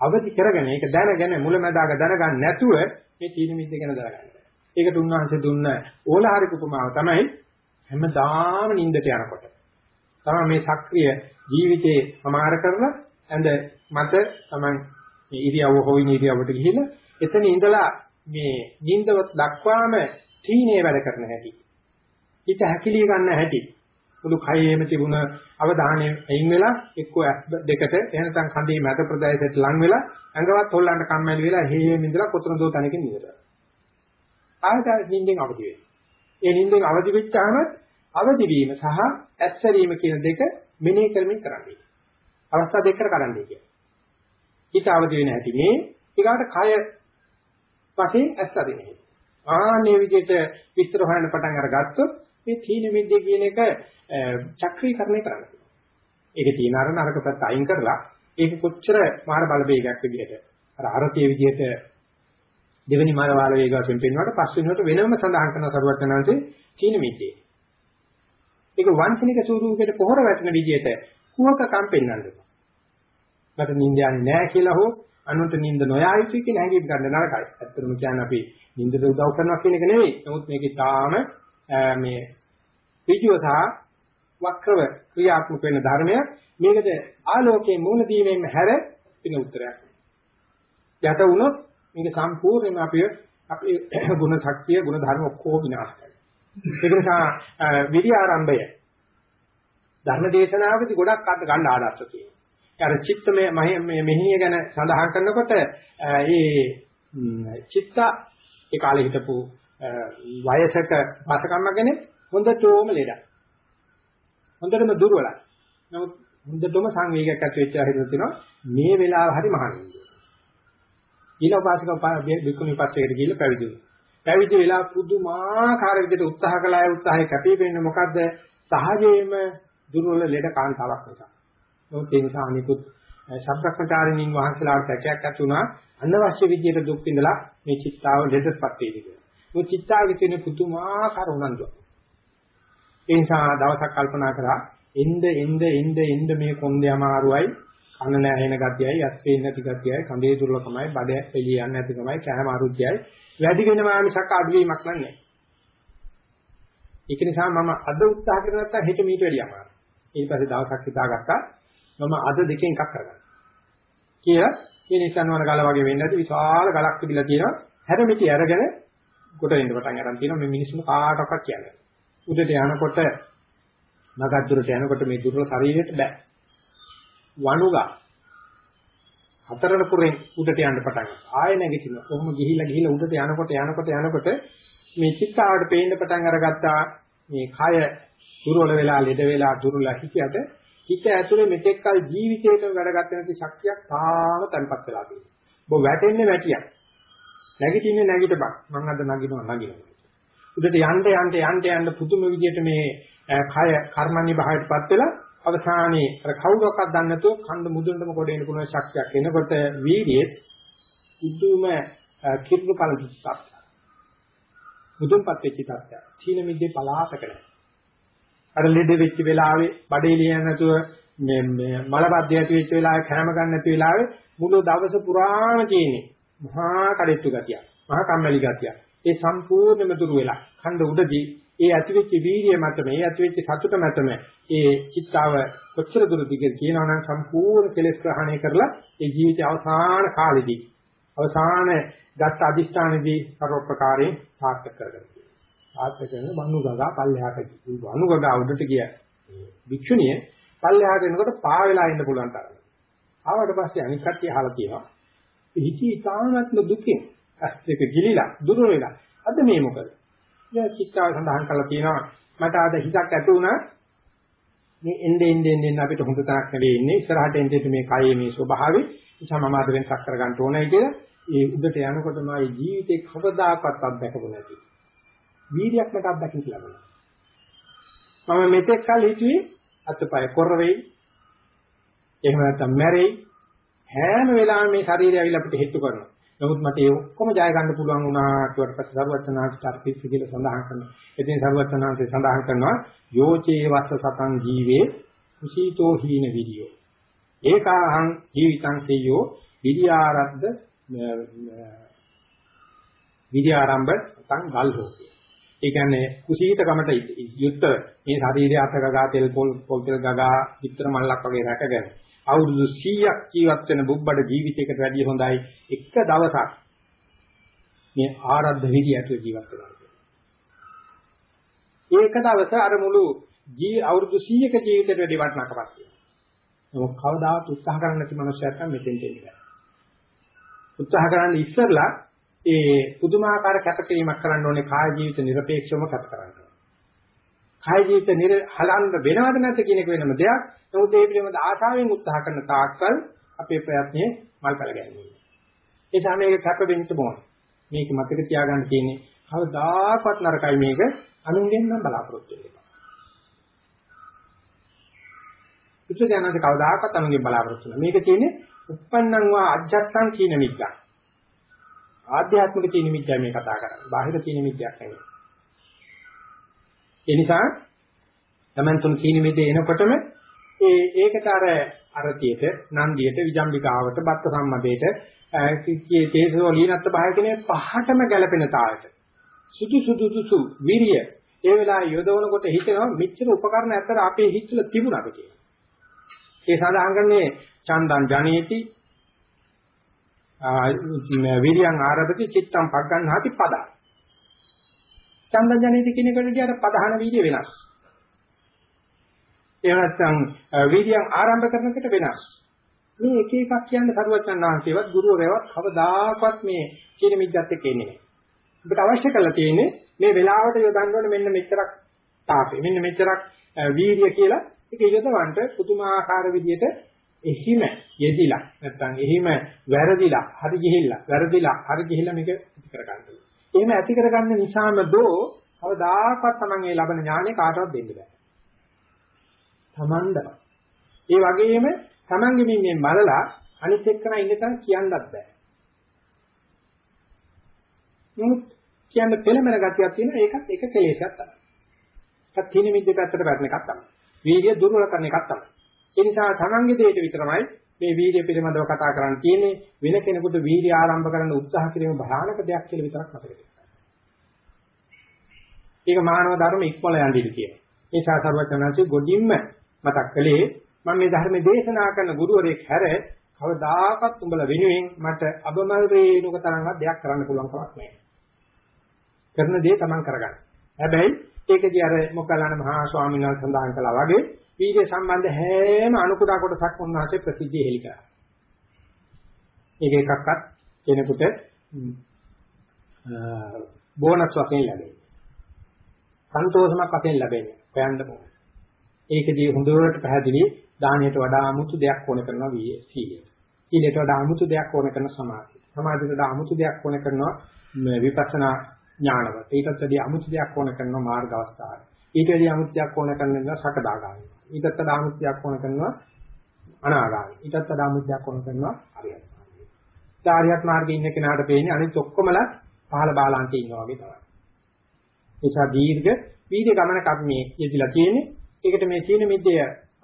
අවදි කරගෙන ඒක දැනගෙන මුලැමැදාක දැනගන්න නැතුව මේ තීන මිද්ද ගැන දැනගන්න. ඒකට උන්වහන්සේ දුන්න ඕලාරික උපමාව තමයි හැමදාම නිින්දට යනකොට. තමයි මේ සක්‍රීය ජීවිතේ සමාර කරලා ඇඳ මත තමයි මේ ඉරියව්ව හොයින ඉරියව්වට ගිහිල්ලා එතන ඉඳලා මේ නිින්දවත් දක්වාම තීනේ වැඩ කරන හැටි. හිත හැකිලී ගන්න හැටි. මුළු කයෙම තිබුණ අවධානය අයින් වෙලා එක්කෝ දෙකට එහෙනම් කඳේ මැද ප්‍රදේශයට ලං වෙලා ඇඟවත් හොල්ලන්න කම්මැලි වෙලා හේම ඉඳලා කොතනදෝ තැනකින් ඉඳලා. ආයතන නිින්දෙන් අවදි වෙනවා. ඒ නිින්දෙන් අවදි වෙච්චාම අවදි වීම සහ ඇස්සරීම කියන දෙක මෙනෙහි කරමින් කරන්නේ. අවස්ථා දෙකකට කරන්නේ කියන්නේ. හිත අවදි වෙන හැටි මේ ඊගාට කය වශයෙන් ඇස් අදිනේ. ආන්නේ විදිහට විස්තර හොයන්න පටන් අරගත්තොත් මේ තීන මිද්දේ කියන එක චක්‍රීකරණය කරන්න. ඒකේ තියෙන අර නරක පැත්ත අයින් කරලා ඒක කොච්චර මාර බලවේගයක් විදිහට අර අරතිය විදිහට දෙවෙනි මාර බල වේග වශයෙන් පෙන්වනකොට පස්වෙනිවට වෙනම සඳහන් කරන සරුවචනාංශේ තීන මිද්දේ. ඒක වංචනික ස්වරූපයකට පොහොර වැටෙන විදිහට කුහකකම් පෙන්වන්න. මට නිින්ද යන්නේ නැහැ කියලා හෝ අනුන්ට නිින්ද නොයා යුතුයි කියන හැඟීම් ගන්න නරකයි. ඇත්තටම කියන්නේ අපි නිින්දට උදව් කරනවා කියන එක නෙවෙයි. නමුත් මේකේ තාම මේ ඍජුව සහ වක්‍රව ක්‍රියාත්මක වෙන ධර්මයක් මේකද ආලෝකයේ මූල දීමෙන් හැර වෙන උත්තරයක්. යට වුණොත් මේක සම්පූර්ණයෙන්ම අපේ අපේ ගුණ ශක්තිය ගුණ ධර්ම ඔක්කොම විනාශ කරනවා. ඒක නිසා විරි ආරම්භය ධර්ම දේශනාවකදී ගොඩක් අත් ගන්න ආදර්ශ තියෙනවා. අර චිත්තමය මෙහිය ගැන සඳහන් කරනකොට ඒ චිත්ත ඒ කාලේ හිටපු වයසක වාසකම්මගෙන හොඳටම ලෙඩක්. හොඳටම දුර්වලයි. නමුත් හොඳටම සංවේගයක් ඇති වෙච්ච හිතන තියෙනවා මේ වෙලාව හරි මහන්නේ. ඊළපාසික බිකුණි පස්සේකට ගිහිල්ලා පැවිදි වුණා. පැවිදි වෙලා පුදුමාකාර විදිහට උත්සාහ කළා ඒ උත්සාහය කැපී පෙනෙන්නේ මොකද්ද? සහජයෙන්ම දුර්වල ලෙඩ කාන්තාවක් නිසා. නමුත් ඒ නිසා අනිකුත් ශබ්දක්මචාරිනින් වහන්සේලාට සැකයක් ඇති වුණා අනවශ්‍ය විදිහට දුක් විඳලා මේ චිත්තාව ලෙඩස්පත් වේවි කියලා. මේ චිත්තාවේ තියෙන පුදුමාකාර උනන්දුව. ඒ නිසා දවසක් කල්පනා කරා එnde එnde එnde එnde මේ කොන්දේ අමාරුවයි කන නැහෙන ගතියයි ඇස් පේන්නේ නැති ගතියයි කඳේ දුර්ලභමයි බඩ එළිය යන්නේ නැතිකමයි කැම අරුචියයි වැඩි වෙනවා මිසක් අඩුවීමක් නැහැ. ඒක නිසා මම අද උත්සාහ කරන නැත්නම් හෙට මීට වැඩිය අමාරුයි. ඊට පස්සේ දවසක් හිතාගත්තා මම අද දෙකෙන් එකක් කරගන්නවා. කියලා මේ නිසන්වන ගල වගේ වෙන්නේ නැති විශාල ගලක් තිබිලා තියෙනවා. හැරමිටි අරගෙන කොට එන්න පටන් ගන්න තියෙනවා මේ මිනිස්සුම කාටවත් කියන්නේ. උඩට යනකොට නගත් දුරට යනකොට මේ දුර්වල ශරීරයට බෑ. වණුගා හතරන පුරෙන් උඩට යන්න පටන් ගන්නවා. ආයෙ නැගිටිනවා. කොහොම ගිහිල්ලා ගිහිල්ලා උඩට යනකොට යනකොට යනකොට මේ චිත්තාවට පේන්න පටන් අරගත්තා මේ කය දුර්වල වෙලා ලෙඩ වෙලා දුර්වල හිතියට හිත ඇතුලේ මෙතෙක්කල් ජීවිතේට වැඩගත් නැති ශක්තියක් තාම තන්පත් වෙලා තියෙනවා. ඔබ වැටෙන්නේ වැටියක්. නැගිටින්නේ නැගිටපන්. මම අද නගිනවා නගිනවා. උඩට යන්න යන්න යන්න යන්න පුදුම විදියට මේ කය කර්මන්නේ භාවයටපත් වෙලා අවසානයේ අර කවුරක්වත් දන්නේ නැතුව කන්ද මුදුනටම කොට එන්න පුළුවන් ශක්තියක් එනකොට වීර්යයේ ඉදුම කිරුණු පළදිස්සක් මුදුන්පත් වෙච්ච තත්ත්වයක්. චීන මිද්දේ පලාතක නැහැ. අර ලෙඩ වෙච්ච වෙලාවේ බඩේ ලියන්න නැතුව මේ මේ මලබද්ධය ඇති වෙච්ච වෙලාවේ කැම ගන්න නැති වෙලාවේ මුළු දවස පුරාම තියෙන්නේ මහා කඩਿੱතු ගතිය. මහා කම්මැලි ගතිය. ඒ සම්පූර්ණයෙන්ම දුර වෙලා ඛණ්ඩ උඩදී ඒ ඇතිවෙච්ච වීර්යය මතම ඒ ඇතිවෙච්ච සතුට මතම ඒ චිත්තාව කොච්චර දුරද කියනවා නම් සම්පූර්ණ කෙලෙස් ප්‍රහාණය කරලා ඒ ජීවිතය අවසාන කාලෙදී අවසාන ගත් අදිෂ්ඨානෙදී ਸਰව ප්‍රකාරයෙන් සාර්ථක කරගන්නවා. සාර්ථක කරන වනුගගා පල්ලෙහාට වනුගගා උඩට ගිය භික්ෂුණිය පල්ලෙහාට එනකොට පා වෙලා ඉන්න පුළුවන් තරම. ආවට පස්සේ අනිත් කට්ටිය අහලා කියනවා හිතී ඊතානත්ම දුකෙන් ඇස් දෙක ගිලිලා දුර වෙලා. අද මේ මොකද? දැන් චිත්තාව සඳහන් කරලා තියෙනවා මට අද හිතක් ඇති වුණා. මේ එnde ende ende අපිට හොඳ තරක් නෙවෙයි ඉන්නේ. ඉස්සරහට එන්නේ මේ කයේ මේ ස්වභාවය නිසා මම අද වෙනසක් කරගන්න ඕනයි කියලා. ඒ උඩට යනකොට මගේ ජීවිතේ කවදාකවත් අත්දැකපු නැති. වීර්යයක් මට අත්දැකීම් ලැබුණා. මම මෙතෙක් කල හිතුවේ අතපය කොර වෙයි. එහෙම නැත්නම් මැරෙයි. හැම වෙලාවෙම මේ ශරීරය ඇවිල්ලා අපිට හෙට්ටු කරනවා නමුත් මට ඒ ඔක්කොම ජය ගන්න පුළුවන් වුණා කියවට පස්සේ සරුවචනාංශ චර්පිස් කියලා සඳහන් කරනවා. ඉතින් සරුවචනාංශය සඳහන් කරනවා යෝචේ වස්ස සතං ජීවේ කුසීතෝ හීන විරියෝ. ඒකාහං ජීවිතං සෙය්‍යෝ විරියාරද්ද විරියාරම්භ තං ගල්හෝ. ඒ කියන්නේ කුසීතකමට යුක්ත මේ ශරීරය අත ගගා තෙල් පොල් පොල් තෙල් ගගා විතර මල්ලක් වගේ රැකගෙන අවුරුදු 100ක් ජීවත් වෙන බුබ්බඩ ජීවිතයකට වැඩිය හොඳයි එක දවසක් මේ ආරද්ධ විදි ඇතුළේ ජීවත් වෙනවා. ඒක දවස අර මුළු ජී අවුරුදු 100ක ජීවිතයට වැඩි වටිනාකමක් තියෙනවා. නමුත් කවදාවත් උත්සාහ කරන්නේ නැති මනුස්සයෙක් නම් මෙතෙන්ට එන්නේ උත්සාහ කරන්න ඉස්සෙල්ලා ඒ පුදුමාකාර කැපකිරීමක් කරන්න ඕනේ කාය ජීවිත নিরপেক্ষවම කැප කරන්න. කාය ජීවිත නිර හලන්න වෙනවද නැද්ද කියන එක වෙනම දෙයක්. නමුත් ඒ පිළිබඳ ආශාවෙන් උත්සාහ කරන තාක්කල් අපේ ප්‍රයත්නයේ මල්පල ගැනීම. ඒ තමයි මේක කැප වෙන්න ඕන. මේක මතක තියාගන්න තියෙන්නේ කවදාකවත් නරකයි මේක අනුන්ගෙන් නම් බලාපොරොත්තු වෙන්න. ඉස්සරහට කවදාකවත් අනුන්ගෙන් බලාපොරොත්තු වෙන්න. මේක තියෙන්නේ උප්පන්නං වා අජ්ජත්තං කියන මිද්දක්. ආධ්‍යාත්මික තියෙන මිද්දයි මේ කතා කරන්නේ. බාහිර තියෙන මිද්දයක් නෙවෙයි. ඒ නිසා තමන් තුන් කීන මෙතේ එනකොටම ඒ ඒකට අර අරතියට නන්දියට විජම්බිකාවට බත්ත සම්මදේට කී තේසෝ ලීනත්ත බහය කියන පහටම ගැලපෙන තාලට. සුදු සුදු සුදු විරිය. ඒ වෙලාවේ යොදවනකොට හිතෙනවා මෙච්චර උපකරණ ඇත්තට අපේ හිතවල තිබුණාද කියලා. ඒ සඳහන් කරන්නේ චන්දං ජනේති විරියං ආරභති චිත්තං පග්ගන්හාති පදා. චන්ද ජනිත කියන එකට ගියාට ප්‍රධාන වීර්ය වෙනස්. එහෙම නැත්නම් වීර්යයන් ආරම්භ කරනකොට වෙනස්. මේ එක එකක් කියන්නේ සරුවචන් වහන්සේවත් ගුරුවරයවත් කවදාකවත් මේ කියන මිද්දත් එක්ක එන්නේ නැහැ. ඔබට අවශ්‍ය කරලා තියෙන්නේ මේ වෙලාවට යොදන්න ඕනේ මෙන්න මෙච්චරක් තාපේ. මෙන්න මෙච්චරක් වීර්ය කියලා ඒක යොදවන්න පුදුමාකාර විදියට එහිම යෙදිලා නැත්නම් එහිම වැරදිලා හරි ගිහිල්ලා වැරදිලා හරි ගිහිල්ලා මේක කර ගන්නවා. එහෙම ඇති කරගන්න නිසාම දෝ කවදාකවත් Taman මේ ලබන ඥානෙ කාටවත් දෙන්න බෑ. Tamanda. ඒ වගේම Tamange මේ මලලා අනිත් එක්කන ඉන්නකන් කියන්නත් බෑ. නමුත් කියන්න පෙළමන ගතියක් තියෙන ඒකත් එක කෙලෙසක් තමයි. ඒත් තින මිද්ද පැත්තට වැටෙන එකක් තමයි. වීර්ය දුර්වල කරන එකක් තමයි. ඒ නිසා Tamange දෙයට විතරමයි මේ වීර්ය පිළිබඳව කතා කරන්න තියෙන්නේ වෙන කෙනෙකුට වීර්ය ආරම්භ කරන්න උත්සාහ කිරීම භයානක දෙයක් කියලා විතරක් මතක තියාගන්න. ඒක මානව ධර්ම ඉක්මල යන්නේ කියන. ඒ ශාසර්වචනanse ගොඩින්ම මතක් කළේ මම මේ ධර්ම දේශනා කරන ගුරුවරයෙක් හැර කවදාකවත් උඹලා වෙනුවෙන් මට අබමල් රේණුක තරම්වත් දෙයක් කරන්න පුළුවන් කමක් නැහැ. කරන දේ තමන් කරගන්න. හැබැයි ඒකදී අර මොකලන මහා ස්වාමීන් වහන්සේ සඳහන් කළා වගේ වීර්ය සම්බන්ධ හැම අනුකුඩා කොටසක් උන්වහන්සේ ප්‍රසිද්ධිය හෙළි කරා. මේක එකක්වත් කෙනෙකුට බෝනස් වශයෙන් ලැබෙන්නේ. සන්තෝෂමක් වශයෙන් ලැබෙන්නේ. හොයන්න ඕනේ. ඒකදී හොඳට පැහැදිලි දානයට වඩා 아무තු දෙයක් ඕන කරනවා සීලය. සීලයට වඩා 아무තු දෙයක් ඕන කරන සමාධිය. සමාධියට වඩා 아무තු දෙයක් ඕන කරනවා විපස්සනා ඥානවත්. ඒකත් වැඩි 아무තු දෙයක් ඕන කරන මාර්ග අවස්ථාවයි. ඊට වැඩි 아무තු දෙයක් ඕන කරන නිසා සකදාගාමී. ඊටත් වඩා අමුත්‍යක් ඕන කරනවා අනාගාමී. ඊටත් වඩා අමුත්‍යක් ඕන කරනවා අරියත් මාර්ගය. ආරියත් මාර්ගයේ ඉන්න කෙනාට පේන්නේ අනිත් ඔක්කොමලා පහළ බාලාන්තේ ඉන්නවා වගේ තමයි. ඒසා දීර්ඝ වීර්ය ගමනක් අපි මේ යෙදিলা තියෙන්නේ. ඒකට මේ සීන මිද්දය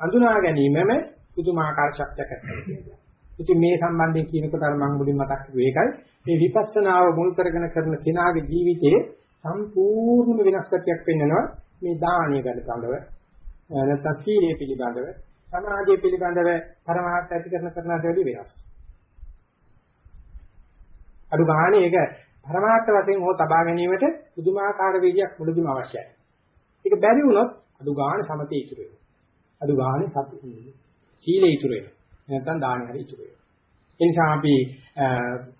අඳුනා ගැනීමම පුදුමාකාර ශක්තියක් ඇතිවෙනවා. ඉතින් මේ සම්බන්ධයෙන් කියනකොට අර මම මුලින් මතක් කළේ ඒකයි. මේ විපස්සනාව මුල් කරගෙන කරන කෙනාගේ ජීවිතයේ සම්පූර්ණම වෙනස් ගතියක් වෙන්නනවා. මේ දාහණය ගැන සඳව නැත්නම් සීලය පිළිබඳව සමාධිය පිළිබඳව පරමාර්ථ ඇති කරන කරනාට වැඩි වෙනස්. අඩු ගානේ ඒක පරමාර්ථ වශයෙන් හෝ තබා ගැනීමට පුදුමාකාර වේගයක් මුලදීම අවශ්‍යයි. ඒක බැරි වුණොත් අඩු ගානේ සමතේ ඉතුරු වෙනවා. අඩු ගානේ සති සීලේ ඉතුරු වෙනවා. නැත්නම් දාන හරි ඉතුරු වෙනවා. ඒ නිසා අපි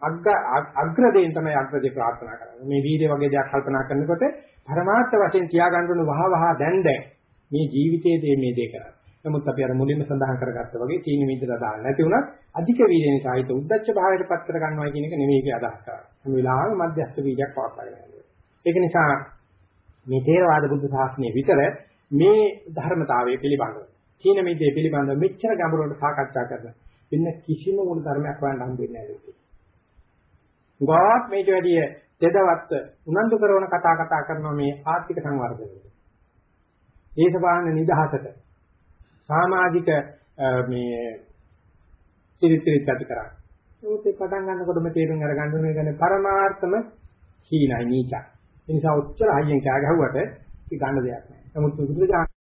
අග්ග අග්‍රදේන් තමයි අග්‍රදේ ප්‍රාර්ථනා කරන්නේ. මේ වීර්ය වගේ දෙයක් කල්පනා කරනකොට පරමාර්ථ වශයෙන් තියාගන්න ඕන වහ වහ දැන් දැන් මේ ජීවිතයේ මේ දේ කරන්නේ. නමුත් අපි අර මුලින්ම සඳහන් කරගත්තා වගේ සීනි මිද්දලා දාන්න නැති වුණත් අධික වීර්ය නිසා හිත උද්දච්ච භාවයට පත් කර ගන්නවා කියන එක නෙමෙයි ඒකේ අදහස් කරන්නේ. හැම වෙලාවෙම මධ්‍යස්ථ වීර්යයක් පවත්වාගෙන යනවා. ඒක නිසා මේ තේරවාද බුද්ධ ශාසනය විතර මේ ධර්මතාවය පිළිබඳව සීන මිද්දේ පිළිබඳව මෙච්චර ගැඹුරට සාකච්ඡා කරන වෙන කිසිම මොන ධර්මයක් හොයන්න හම්බෙන්නේ නැහැ ලෝකේ. ගොඩක් මේක වැඩි දෙදවත් උනන්දු කරන කතා කතා කරනවා මේ ආර්ථික සංවර්ධනය. දේශපාලන නිදහසට සමාජික මේ චරිතය ඇති කරා. ඒකත් පටන් ගන්නකොටම තේරුම් අරගන්න ඕනේ කියන්නේ පරමාර්ථම හීනයි නීචයි. ඒ නිසා උච්චර හයියෙන් කෑ ගැහුවට ඒක ගන්න දෙයක් නැහැ. නමුත් බුදුරජාණන්